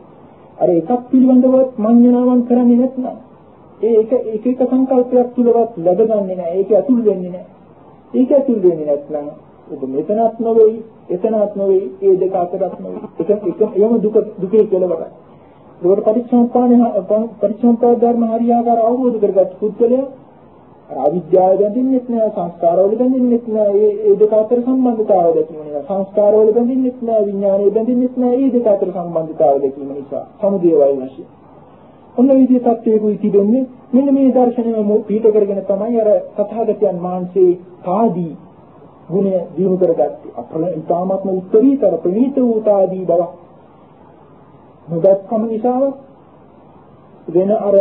අර එකක් පිළිබඳව මඤ්ඤණාවන් කරන්නේ නැත්නම් ඒ එක එක එක සංකල්පයක් තුලවත් ලැබගන්නේ නැහැ. ඒක ඇතුල් වෙන්නේ නැහැ. ඒක ඇතුල් වෙන්නේ නැත්නම් ඔබ මෙතනත් නොවේයි එතනත් නොවේ ඒ දෙක අතරත් නොවේ. එක එක එයම දුක දුකේ කෙලවරයි ඒකට පරිච්ඡම්පාණ පරිච්ඡම්පාද ධර්ම හරියාකාර අවබෝධ කරගත් පුද්ගලයා අවිද්‍යාව බැඳින්නෙත් නෑ සංස්කාරවල බැඳින්නෙත් නෑ. ඒ ඒ දෙක අතර සම්බන්ධතාවය දැකීම නිසා. සංස්කාරවල බැඳින්නෙත් නෑ විඥානයේ බැඳින්නෙත් නෑ. ඒ දෙක අතර සම්බන්ධතාවය දැකීම නිසා. සමුදේ වයි වශයෙන්. ඔන්න විදිහේ තත්වයකුයි තිබෙන්නේ මෙන්න මේ දර්ශනය පිට කරගෙන තමයි අර තථාගතයන් වහන්සේ කාදී ගුණය දිනු කරගත්තේ. අපල ඊ타ත්ම උත්තරීතර ප්‍රණීත වූ තාදී බව නොදක්කම නිසා වෙන අර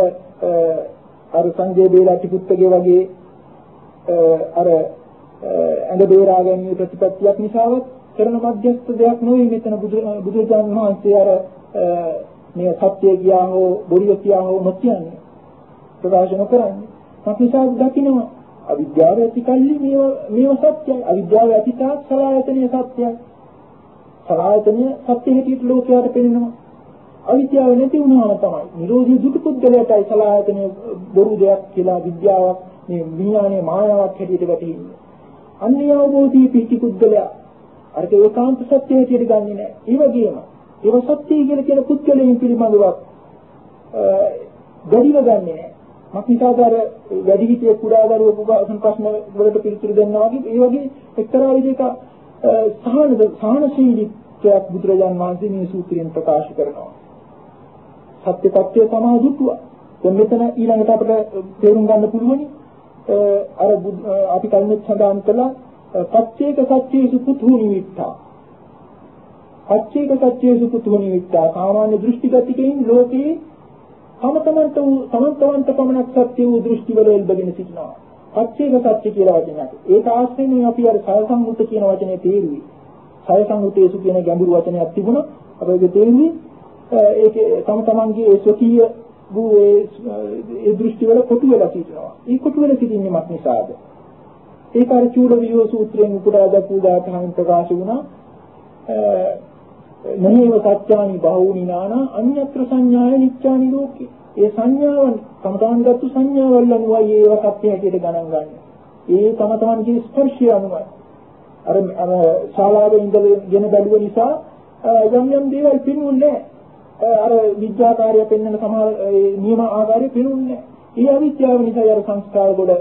අර සංජය බේලාටි පුත්තගේ වගේ අර ඇඟ බේරා ගැනීම ප්‍රතිපත්තියක් නිසාවත් කරන මධ්‍යස්ථ දෙයක් නෙවෙයි මෙතන බුදුරජාණන් වහන්සේ අර මේ සත්‍ය කියා හෝ බොරිය කියා හෝ නොකියන්නේ ප්‍රකාශන කරන්නේ. මක්නිසා දකින්නවා අවිද්‍යාව ඇති කල්ලි මේව මේව සත්‍යයි. අවිද්‍යාව ඇති තාක් සලආයතනීය සත්‍යයි. සලආයතනීය සත්‍ය හැටියට ලෝකයට පෙනෙනවා. අවිද්‍යාව නැති වුණාම තමයි නිරෝධී දුටු පුද්ගලයාටයි සලආයතනීය බොරු දෙයක් කියලා විද්‍යාවක් මේ විඥානයේ මායාවක් හැටියට වැටෙන්නේ. අන්‍ය අවබෝධී පිටි පුද්ගලයා අරක ඒකාන්ත සත්‍ය හැටියට ගන්නෙ නෑ. ඒ වගේම ඒව සත්‍යය කියලා කියන පුද්ගලයන් පිළිබඳව ගඩිව ගන්නෙ නෑ. මක්නිසාද වැඩි හිටිය කුඩා දරුවෙකු ප්‍රශ්න වලට පිළිතුරු දෙන්නා වගේ ඒ වගේ එක්තරා විදිහක සහන සහනශීලීත්වයක් බුදුරජාන් වහන්සේ මේ සූත්‍රයෙන් ප්‍රකාශ කරනවා. සත්‍ය tattya සමාධිත්වා. දැන් මෙතන ඊළඟට අපිට තේරුම් ගන්න පුළුවනි අර අපි කලින් සඳහන් කළා පච්චේක සත්‍යේසු පුතු නිමිත්තා. පච්චේක සත්‍යේසු පුතු නිමිත්තා සාමාන්‍ය දෘෂ්ටිගතිකයින් ලෝකේ තම තමන්ට වූ තමන් තමන්ට පමණක් සත්‍ය වූ දෘෂ්ටි වල එල්බගෙන සිටිනවා. පච්චේක සත්‍ය කියලා වචනයක්. ඒක ආශ්‍රයෙන් අපි අර සය සංගුත කියන වචනේ තේරුවේ. සය සංගුතේසු කියන ගැඹුරු වචනයක් තිබුණා. අපේ තේරුවේ ඒකේ තම තමන්ගේ ඒ ස්වකීය වූ ඒ දෘෂ්ටි වල කොටු වෙලා සිටිනවා. ඒ කොටු වෙලා සිටින්නේ මක් නිසාද? ඒක අර චූල වියෝ සූත්‍රයෙන් උපුටා දක්වූ දාතහන් ප්‍රකාශ වුණා. නහේව සත්‍යානි බහූනි නානා අඤ්ඤත්‍ර සංඥාය නිච්ඡානි ලෝකේ. ඒ සංඥාවන් තම තමන්ගත්තු සංඥාවල් අනුවයි ඒව සත්‍ය හැටියට ගණන් ගන්න. ඒ තම තමන්ගේ ස්පර්ශය අනුවයි. අර අර ශාලාවේ ඉඳගෙන බැලුව නිසා යම් යම් දේවල් පිරුන්නේ අර විද්‍යාකාරය පෙන්වන සමහර නියම ආකාරය පිරුන්නේ ඒ අවිද්‍යාව නිසා අර සංස්කාර ගොඩ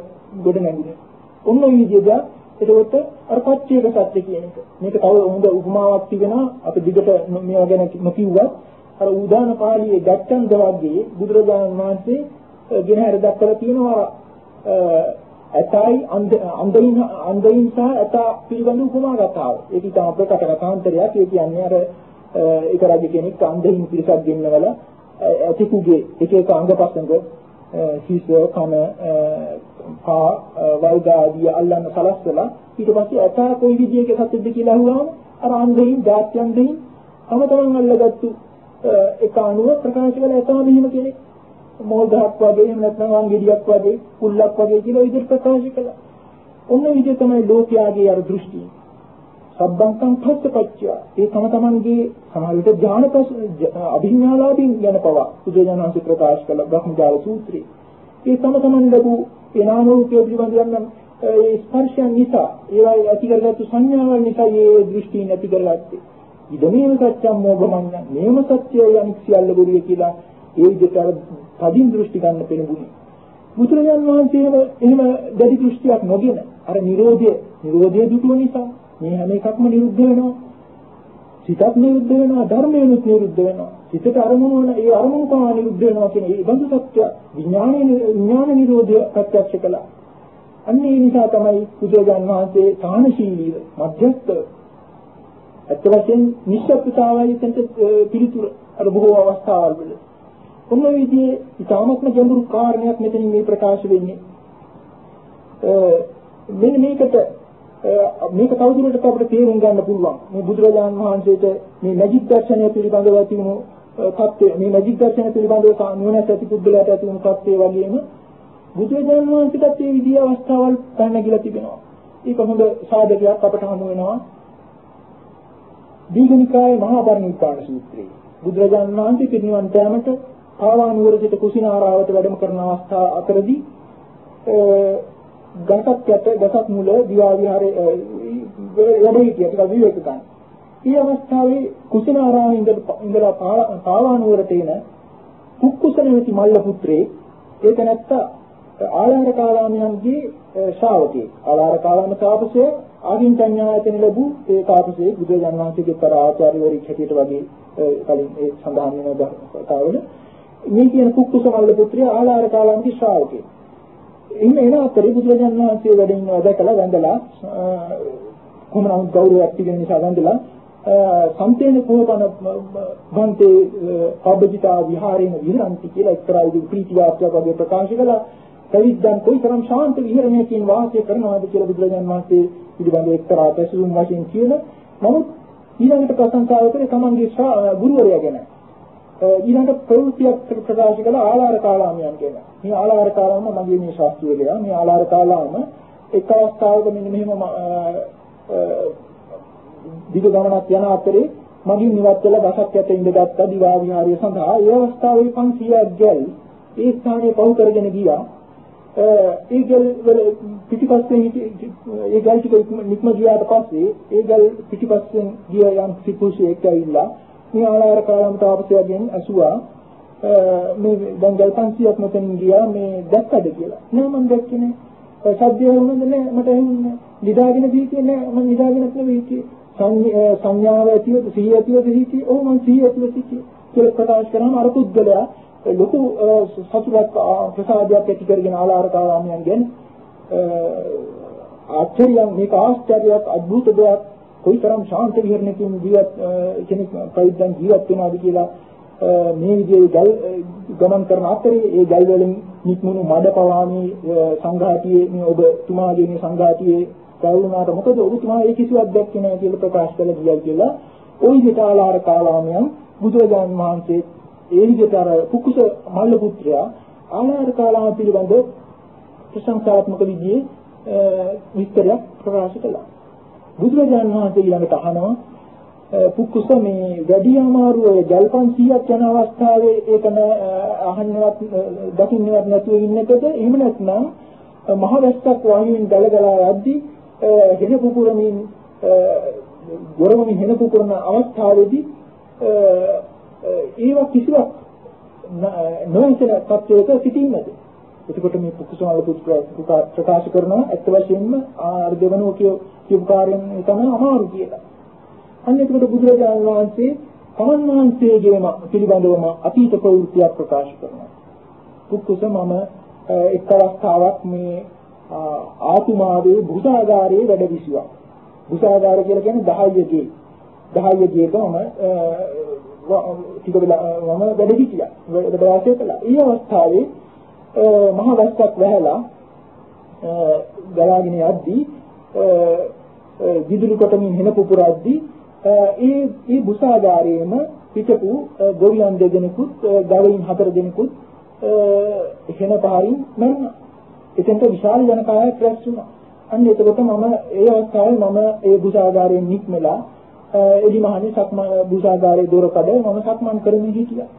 ගොඩ නැගුණේ. ඔන්න ඔය විදිහට එතකොට අර පච්චේක සත්‍ය කියන එක. මේක තව හොඳ උපමාවක් තිබෙනවා. අපි දිගට මේවා ගැන නොකියුවත් අර උදාන පාළියේ ගැට්ටන්ද වගේ බුදුරජාණන් වහන්සේ ගෙනහැර දක්වලා තියෙනවා ඇතයි අන්දයින් අන්දයින් සහ ඇත පිළිබඳ උපමා කතාව. ඒක ඉතාම ප්‍රකට කතාන්තරයක්. ඒ කියන්නේ අර ඒක රජ කෙනෙක් අන්දයින් පිරිසක් ගෙන්නවල ඇතිකුගේ එක එක අංගපසංග හිස කන පා වල්ගාදී අල්ලන්න සලස්සලා ඊට පස්සේ ඇතා කොයි විදියක සත්‍යද කියලා අහුවාම අර අන්දයින් දාත්‍යන් දෙයින් තම තමන් අල්ලගත්තු එක අණුව ප්‍රකාශ කළ ඇතා මෙහෙම කෙනෙක් මෝල් ගහක් වගේ එහෙම නැත්නම් වංගෙඩියක් වගේ කුල්ලක් වගේ කියලා විදිහට ප්‍රකාශ කළා. ඔන්න විදිහ තමයි ලෝකයාගේ අර දෘෂ්ටිය. සබ්බංකම් පස්සපච්චය. ඒ තම තමන්ගේ සමාවිත ඥානපස් අභිඥාලාභින් ගැන පවා සුදේජනන්සේ ප්‍රකාශ කළ බ්‍රහ්මජාල සූත්‍රය. ඒ තම තමන් ලැබූ ඒ නාම රූපය පිළිබඳ යම් ඒ ස්පර්ශයන් නිසා ඒවා ඇති කරගත්තු සංඥාවල් නිසා මේ දෘෂ්ටි නැති කරගත්තේ. ඉදමේව සත්‍යම් මොබමඤ්ඤ මේම සත්‍යය අනික් සියල්ල බොරුය කියලා ඒ විදිහට අර තදින් දෘෂ්ටි ගන්න පෙනුනේ. බුදුරජාන් වහන්සේම එහෙම දැඩි දෘෂ්ටියක් නොගෙන අර Nirodha Nirodha දුටුව නිසා මේ හැම එකක්ම නිරුද්ධ වෙනවා. සිතත් නිරුද්ධ වෙනවා ධර්මයනුත් නිරුද්ධ වෙනවා. සිතට අරමුණු වෙන ඒ අරමුණු පවා නිරුද්ධ වෙනවා කියන ඒ බඳු සත්‍ය විඥානයේ විඥාන නිරෝධය ප්‍රත්‍යක්ෂ කළා. අන්න ඒ නිසා තමයි බුදුරජාන් වහන්සේ සාහනශීලීව මධ්‍යස්ථ අත් වශයෙන් නිශ්ශබ්දතාවයි එතනට පිළිතුර අර බොහෝ අවස්ථාවල් වල කොන්න විදිහේ ඉතාමත්ම ගැඹුරු කාරණයක් මෙතනින් මේ ප්‍රකාශ වෙන්නේ. මෙන්න මේකට මේක තවදුරටත් අපිට තේරුම් ගන්න පුළුවන්. මේ බුදුරජාන් වහන්සේට මේ මැජික් දර්ශනය පිළිබඳව ඇති වුණු තත්ත්වය මේ මැජික් දර්ශනය පිළිබඳව නුවණැති ඇති පුද්ගලයාට ඇති වුණු තත්ත්වය වගේම බුදුරජාන් වහන්සේටත් මේ විදිහේ අවස්ථාවල් පැනගිලා තිබෙනවා. ඒක හොඳ සාධකයක් අපට හමු වෙනවා. දීඝනිකායේ මහා පරිනිර්වාණ සූත්‍රයේ බුදුරජාන් වහන්සේ පිරිනිවන් පෑමට ආවානුවර සිට කුසිනාරාවට වැඩම කරන අවස්ථා අතරදී ගසක් යට ගසක් මුල දිවා විහාරයේ වැඩ හිටිය ටිකක් විවේක ගන්න. මේ අවස්ථාවේ කුසිනාරාමේ ඉඳලා පාවානුවරට එන කුක්කුසනෙති මල්ල පුත්‍රේ ඒක නැත්ත ආලාර කාලාමයන්ගේ ශ්‍රාවකේ ආලාර කාලාම තාපසය ආගින්චඤ්ඤායතන ලැබූ ඒ තාපසයේ බුදුරජාණන් වහන්සේගේ පර ආචාර්යවරයෙක් හැටියට වගේ කලින් ඒ සඳහන් වෙන කතාවල මේ කියන කුක්කුසමල්ල පුත්‍රයා ආලාර කාලාන්ති ශ්‍රාවකේ. ඉන්න එන අතරේ බුදුරජාණන් වහන්සේ වැඩ ඉන්නවා දැකලා වැඳලා කොහොම නමුත් ගෞරවයක් තිබෙන නිසා වැඳලා සම්තේන කෝපන බන්තේ පබ්බජිතා විහාරේන විහරಂತಿ කියලා එක්තරා විදිහේ ප්‍රීති වාක්‍යයක් වගේ ප්‍රකාශ කළා. පැවිද්දන් කොයිතරම් ශාන්ත විහරණයකින් වාසය කරනවාද කියලා බුදුරජාණන් වහන්සේ පිළිබඳව එක්තරා පැසසුම් වශයෙන් කියන නමුත් ඊළඟට ප්‍රශංසාව කරේ තමන්ගේ ගුරුවරයා ගැන. ඊළඟ ප්‍රවෘත්තියක් ප්‍රකාශ කළ ආලාර කාලාමයන් කියන. මේ ආලාර කාලාම මගේ මේ ශාස්ත්‍රීයලයා මේ ආලාර කාලාම එක් අවස්ථාවක මෙන්න මෙහෙම දිග ගමනක් යන අතරේ මගින් ඉවත් වෙලා ගසක් යට ඉඳගත්ත දිවා විහාරය සඳහා ඒ අවස්ථාවේ 500ක් ගැල් ඒ ස්ථානයේ පහු කරගෙන ගියා. ඒ ගැල් වල පිටිපස්සෙන් ඒ ගැල් ටික නික්ම ගියාට පස්සේ ඒ ගැල් පිටිපස්සෙන් ගිය යම් සිකුසෙක් ඇවිල්ලා මේ ආලාර කාලම් තාපසයාගෙන් ඇසුවා මේ දැන් ගල් 500ක් මෙතනින් ගියා මේ දැක්කද කියලා. නෑ මම දැක්කේ නෑ. සද්දය වුණද නෑ මට ඇහුන්නේ නෑ. නිදාගෙන දීතිය නෑ මම නිදාගෙනත් නෙවෙයි හිටියේ. සංඥාව ඇතිවද සිහිය ඇතිවද හිටියේ. ඔව් මම සිහිය ඇතිව හිටියේ. කියලා ප්‍රකාශ කරාම අර පුද්ගලයා ලොකු සතුටක් ප්‍රසාදයක් ඇති කරගෙන ආලාර කාලාමයන්ගෙන් ආශ්චර්යයක් මේක ආශ්චර්යයක් අద్భుත දෙයක් කොයිතරම් ශාන්ත විහරණයකින් ජීවත් කෙනෙක් ප්‍රවිද්දන් ජීවත් වෙනවද කියලා මේ විදිහේ ගල් ගමන් කරන අතරේ ඒ ගල් වලින් නික්මුණු මඩ පවාමේ සංඝාතියේ මේ ඔබ තුමාගේ මේ සංඝාතියේ කවුරුනාට මොකද ඔබතුමා ඒ කිසිවක් දැක්කේ නැහැ කියලා ප්‍රකාශ කළා කියයි කියලා ওই විතාලාර කාලාමයන් බුදුරජාන් වහන්සේ ඒ විදිහට අර කුකුස මල්ල පුත්‍රයා ආලාර කාලාම පිළිබඳ ප්‍රශංසාත්මක විදිහේ විස්තරයක් ප්‍රකාශ කළා. බුදුරජාණන් වහන්සේ ඊළඟට අහනවා පුක්කුස මේ වැඩි අමාරු ඔය ජල්පන් 100ක් යන අවස්ථාවේ ඒක අහන්නවත් දකින්නවත් නැතුව ඉන්නකද එහෙම නැත්නම් මහ වැස්සක් වායුවෙන් ගලගලා යද්දී හෙන පුපුරමින් ගොරවමින් හෙන පුපුරන අවස්ථාවේදී ඒව කිසිවක් නොහිතන තත්වයක සිටින්නද එතකොට මේ පුකුසමල පුත්‍ර ප්‍රකාශ කරනවා ඇත්ත වශයෙන්ම ආර් දෙවනෝ කියපු කාර්යයෙන් තමයි අමාරු කියලා. අන්න එතකොට බුදුරජාණන් වහන්සේ තමන් වහන්සේගේම පිළිබඳවම අතීත ප්‍රවෘත්තියක් ප්‍රකාශ කරනවා. පුක්කුස මම එක් අවස්ථාවක් මේ ආතුමාවේ බුසාගාරයේ වැඩ විසුවා. බුසාගාර කියලා කියන්නේ 10 ගේ. 10 ගේක මම ටික වෙලා මම වැඩ හිටියා. වැඩ වාසය කළා. ඒ අවස්ථාවේ මහ වැස්සක් වැහැලා ගලාගෙන යද්දී විදුලි කොටමින් හෙන පුපුරද්දී ඒ ඒ බුසාගාරයේම පිටපු ගොවියන් දෙදෙනෙකුත් ගවයින් හතර දෙනෙකුත් හෙන පහරින් මම එතෙන්ට විශාල ජනකායක් රැස් වුණා. අන්න එතකොට මම ඒ අවස්ථාවේ මම ඒ බුසාගාරයෙන් නික්මලා එලිමහනේ සක්මන් බුසාගාරයේ දොර කඩ මම සක්මන් කරමින් හිටියා.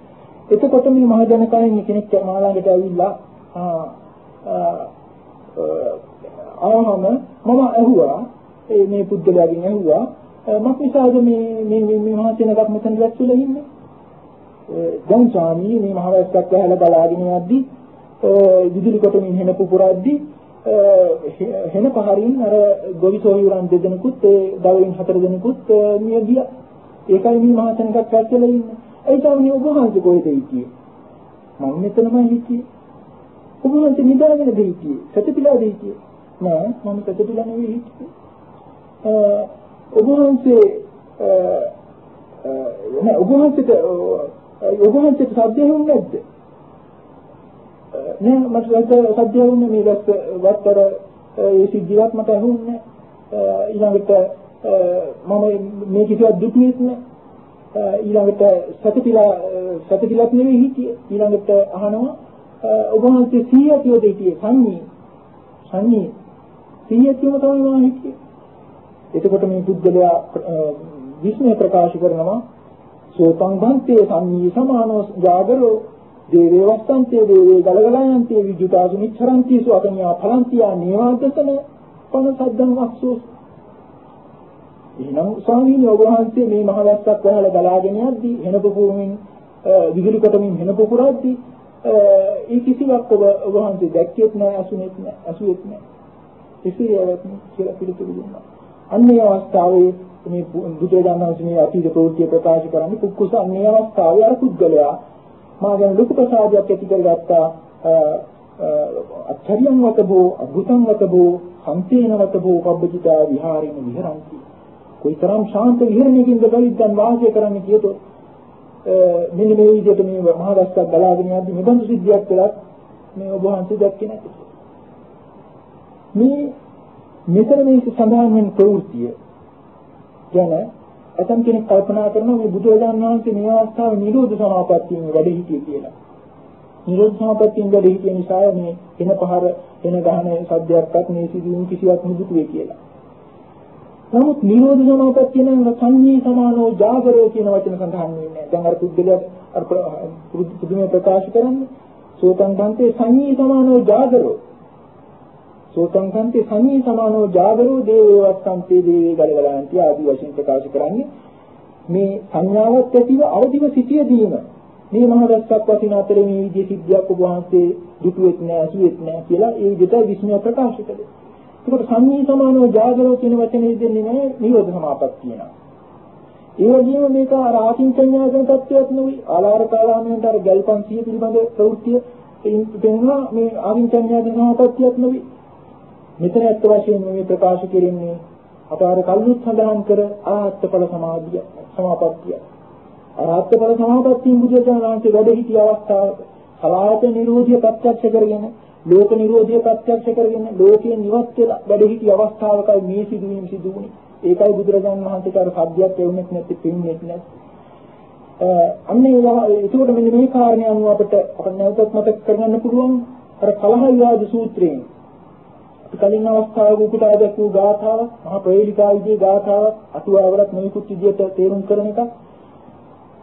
එතකොට මේ මහ ජනකායෙන් කෙනෙක් මා ළඟට ඇවිල්ලා ආවම මම ඇහුවා ඒ මේ පුද්ගලයාගෙන් ඇහුවා මක් නිසාද මේ මේ මේ මහසෙනගක් මෙතන රැස් වෙලා ඉන්නේ? දැන් ස්වාමී මේ මහවැස්සක් ඇහැලා බලාගෙන යද්දි විදුලි කොටමින් හෙන පුපුරද්දි හෙන පහරින් අර ගොවිසෝහිවරන් දෙදෙනෙකුත් ඒ දවරින් හතර දෙනෙකුත් මිය ගියා. ඒකයි මේ මහසෙනගක් රැස් වෙලා ඉන්නේ. ඒ ස්වාමී ඔබ වහන්සේ කොහෙද හිටියේ? මම මෙතනමයි හිටියේ. ඔබ වහන්සේ නිදාගෙන දෙහිටියේ. සතිපිලා දෙහිටියේ. නෑ මම සතිපිලා නෙවෙයි හිටියේ. ඔබ වහන්සේ නෑ ඔබ වහන්සේට ඔබ වහන්සේට සද්දේ හුන්නේ නැද්ද? නෑ මට සද්දේ හුන්නේ මේ දැස්ස වත්තර ඒ සිද්ධියක් මට හුන්නේ ඊළඟට මම මේ කිසිවක් දුටුවෙත් නෑ ඊළඟට සතිපිලා සතිපිලක් නෙවෙයි හිටියේ ඊළඟට අහනවා ඔබ වහන්සේ 100 කියෝද හිටියේ සංඤී සංඤී 100 කියම තමයි මම හිටියේ එතකොට මේ පුද්ගලයා විස්මය ප්‍රකාශ කරනවා。සෝතං භන්තේ සම්මී සමානෝ ජාගරෝ දේවේ වස්සන්තේ දේවේ ගලගලයන්තේ විජුතාසු නිච්චරන්ති සු අකඤ්ඤා ඵලන්තියා නේවාදසන පන සද්දං වක්සෝස් එහෙනම් ස්වාමීන් වහන්සේ මේ මහ වැස්සක් වහලා ගලාගෙන යද්දී හෙන පුපුරමින් විදුලි කොටමින් හෙන පුපුරද්දී ඒ කිසිවක් ඔබ ඔබ වහන්සේ දැක්කේත් නෑ අසුනේත් නෑ අසුවේත් නෑ. කිසියවක් නෑ කියලා පිළිතුරු දුන්නා අන්න ඒ අවස්ථාවේ මේ බුදුරජාණන් වහන්සේ මේ අතීත ප්‍රවෘත්ති ප්‍රකාශ කරන්නේ කුක්කුස අන්න ඒ අවස්ථාවේ අර පුද්ගලයා මා ගැන ලොකු ප්‍රසාදයක් ඇති කරගත්තා. අච්චරියන් වතබෝ අභුතං වතබෝ සංතේන වතබෝ පබ්බජිතා විහාරේන විහරಂತಿ කොයිතරම් ශාන්ත විහරණයකින්ද බලිද්දන් වාසය කරන්න කියතොත් මෙන්න මේ විදිහට මේ මහා රස්සක් ගලාගෙන යද්දි මෙබඳු සිද්ධියක් කළත් මේ ඔබ වහන්සේ දැක්කේ නැති මේ මෙතන මේ සඳහන් වෙන ප්‍රවෘත්තිය ගැන ඇතම් කෙනෙක් කල්පනා කරනවා මේ බුදුරජාණන් වහන්සේ මේ අවස්ථාවේ නිරෝධ සමාපත්තියෙන් වැඩ හිටියේ කියලා. නිරෝධ සමාපත්තියෙන් වැඩ හිටිය නිසා මේ එන පහර එන ගහන සද්දයක්වත් මේ සිදුවීම් කිසිවක් නුදුටුවේ කියලා. නමුත් නිරෝධ සමාපත්තිය නම් සංඤී සමානෝ ජාගරෝ කියන වචන සඳහන් වෙන්නේ. දැන් අර පුද්ගලයා අර පුදුමේ ප්‍රකාශ කරන්නේ සෝතං බන්තේ සංඤී සමානෝ ජාගරෝ සෝතංකන්ති සමී සමානෝ ජාගරෝ දේවවස්සන්තේ දේවේ ගලගලන්ති ආදී වශයෙන් ප්‍රකාශ කරන්නේ මේ සංඥාවක් ඇතිව අවදිව සිටියදීම මේ මහ රස්සක් වශයෙන් අතරේ මේ විදිහේ සිද්ධියක් ඔබ වහන්සේ දුටුවෙත් නෑ අසුවෙත් නෑ කියලා ඒ විදිහට විස්මය ප්‍රකාශ කළේ. ඒකට සම්මී සමානව ජාගරෝ කියන වචනේ දෙන්නේ නෑ නිරෝධ සමාපත්තිය නා. ඒ වගේම මේක අර ආකින්චඤ්ඤාසන තත්ත්වයක් නෙවෙයි ආලාර කාලාමයට අර ගල්පන් සිය පිළිබඳ ප්‍රවෘත්තිය පෙන්වනවා මේ ආකින්චඤ්ඤාසන සමාපත්තියක් නෙවෙයි. මෙතන ඇත්ත වශයෙන්ම මේ ප්‍රකාශ කෙරෙන්නේ අප අර කල්ුත් සඳහන් කර ආත්මඵල සමාධිය සමාපත්තිය. ආත්මඵල සමාපත්තිය බුදුරජාණන් වහන්සේ වැඩ සිටි අවස්ථාවක සලායත නිරෝධිය ප්‍රත්‍යක්ෂ කරගෙන ලෝක නිරෝධිය ප්‍රත්‍යක්ෂ කරගෙන ලෝකයෙන් නිවත් වෙලා වැඩ සිටි අවස්ථාවකයි මේ සිදුවීම සිදු වුණේ. ඒකයි බුදුරජාණන් වහන්සේට අර සබ්දයක් ලැබුණේ නැති පින්නේ නැති. අන්නේ ඒකට මෙන්න මේ කාරණේ අනුව අපිට අපිට නැවතත් මතක් කරගන්න පුළුවන් අර කලහ විවාද සූත්‍රයෙන් කලින් අවස්ථාවක උපුටා දැක්වූ ගාථාවක් මහා ප්‍රේලිකා විදිහේ ගාථාවක් අටුවාවලත් නොයෙකුත් විදිහට තේරුම් කරන එකක්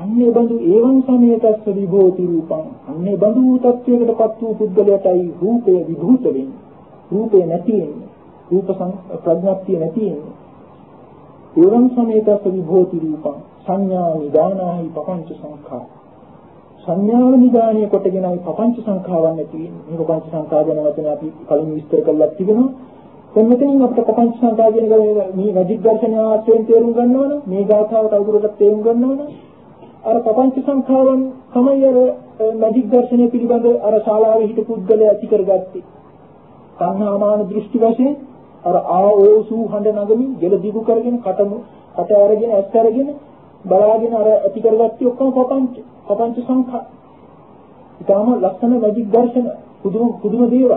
අන්නේ බඳු ඒවන් සමේතස්ස විභෝති රූපං. අන්නේ බඳු තත්වයකටපත් වූ පුද්ගලයාටයි රූපය විභූත වෙන්නේ. රූපය නැති වෙන්නේ. රූප ප්‍රඥාප්තිය නැති වෙන්නේ. ඒවන් සමේතස්ස විභෝති රූපං. සංඥා නිදානාහි පపంచ සංඛා. සංඥාව නිදානිය කොටගෙනයි පపంచ සංඛාවන් නැති වෙන්නේ. මේක පపంచ සංඛා ගැන වචන අපි කලින් විස්තර කළා තිබෙනවා දැන් මෙතනින් අපිට පపంచ සංඛා කියන මේ රජිත් දර්ශන ආශ්‍රයෙන් තේරුම් ගන්නවනේ මේ ගාථාවට අවුරුද්දක් තේරුම් ගන්නවනේ අර පපංච සංඛාරයන් තමයි අර මැජික් දර්ශනය පිළිබඳ අර ශාලාවේ හිටපු පුද්ගලයා ඇති කරගත්තේ. සංහාමාන දෘෂ්ටි වශයෙන් අර ආ ඕ සූ හඬ නගමින් ගෙල දිගු කරගෙන කටමු කට අරගෙන ඇස් අරගෙන බලාගෙන අර ඇති කරගත්තේ ඔක්කොම පපංච පපංච සංඛා. ඊටාම ලක්ෂණ මැජික් දර්ශන පුදුම පුදුම දේවල්.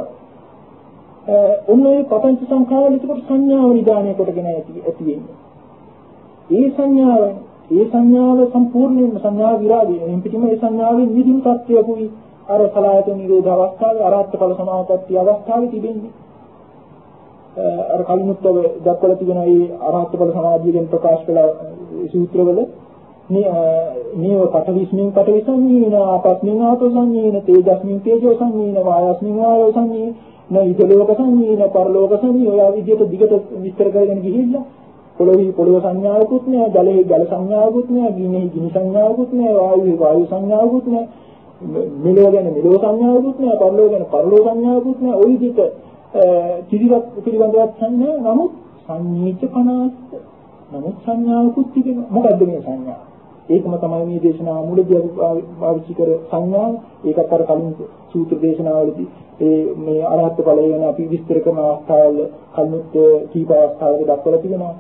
ඔන්න ඔය පපංච සංඛාවල ඒකට සංඥාව නිදානය කොටගෙන ඇති ඇති වෙන්නේ. ඒ සංඥාවන් ඒ සංඥාව සම්පූර්ණයෙන්ම සංඥා විරාගය. එම් පිටිම ඒ සංඥාවෙන් විදුණු තත්වයකුයි අර සලායතන නිරෝධ අවස්ථාවේ අරහත් ඵල සමාපatti අවස්ථාවේ තිබෙන්නේ. අර කලිනුත් ඔබ දක්වලා තිබෙන මේ අරහත් ඵල සමාධියෙන් ප්‍රකාශ කළ සූත්‍රවල නේව පඨවිස්මින් පඨවිසංඤීන ආපස්මින් ආපසංඤීන තේජස්මින් තේජෝ සංඤීන වායස්මින් වායෝ සංඤීන නයිදලෝක සංඤීන පරලෝක සංඤී ඔය විදිහට දිගට විස්තර කරගෙන ගිහිල්ලා පොළොවේ පොළොව සංඥාවකුත් නෑ, ජලයේ ජල සංඥාවකුත් නෑ, ගිනිහි ගිනි සංඥාවකුත් නෑ, වායුවේ වායු සංඥාවකුත් නෑ. මෙලෝ ගැන මෙලෝ සංඥාවකුත් නෑ, පරලෝ ගැන පරලෝ සංඥාවකුත් නෑ. ওই විදිහට කිරිවත් පිළිබඳවත් සංඥා නමුත් සංඤීච 50 නමුත් සංඥාවකුත් තිබෙනවා. මොකද්ද මේ සංඥා? ඒකම තමයි මේ දේශනාව මුලදී පාවිච්චි කර සංඥාව. ඒකත් අර කලින් සූත්‍ර දේශනාවලදී ඒ මේ අරහත් ඵලය ගැන අපි විස්තර කරන අවස්ථාවල කලින් කීප අවස්ථාවක දක්වලා තිබෙනවා.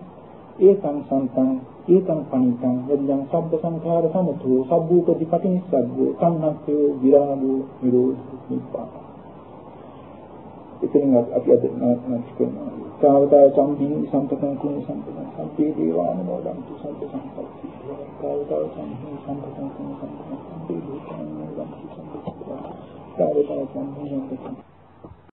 ඒකං සම්තං ඒකං පණිතං යද්දං සබ්බ සංඛාර සමතෝ සබ්බූපති පටිනිස්සග්ගෝ සම්නස්සෝ විරාගෝ නිරෝධෝ නිපාත ඉතින් අපි අද නැස් කරනවා. තාවතා සම්පින් සම්පතං කුණ සම්පතං සම්පේ දේවානුමෝදන්තු සබ්බ සංකල්පි තාවතා සම්පින් සම්පතං කුණ සම්පතං සම්පේ දේවානුමෝදන්තු සබ්බ සංකල්පි තාවතා සම්පින් සම්පතං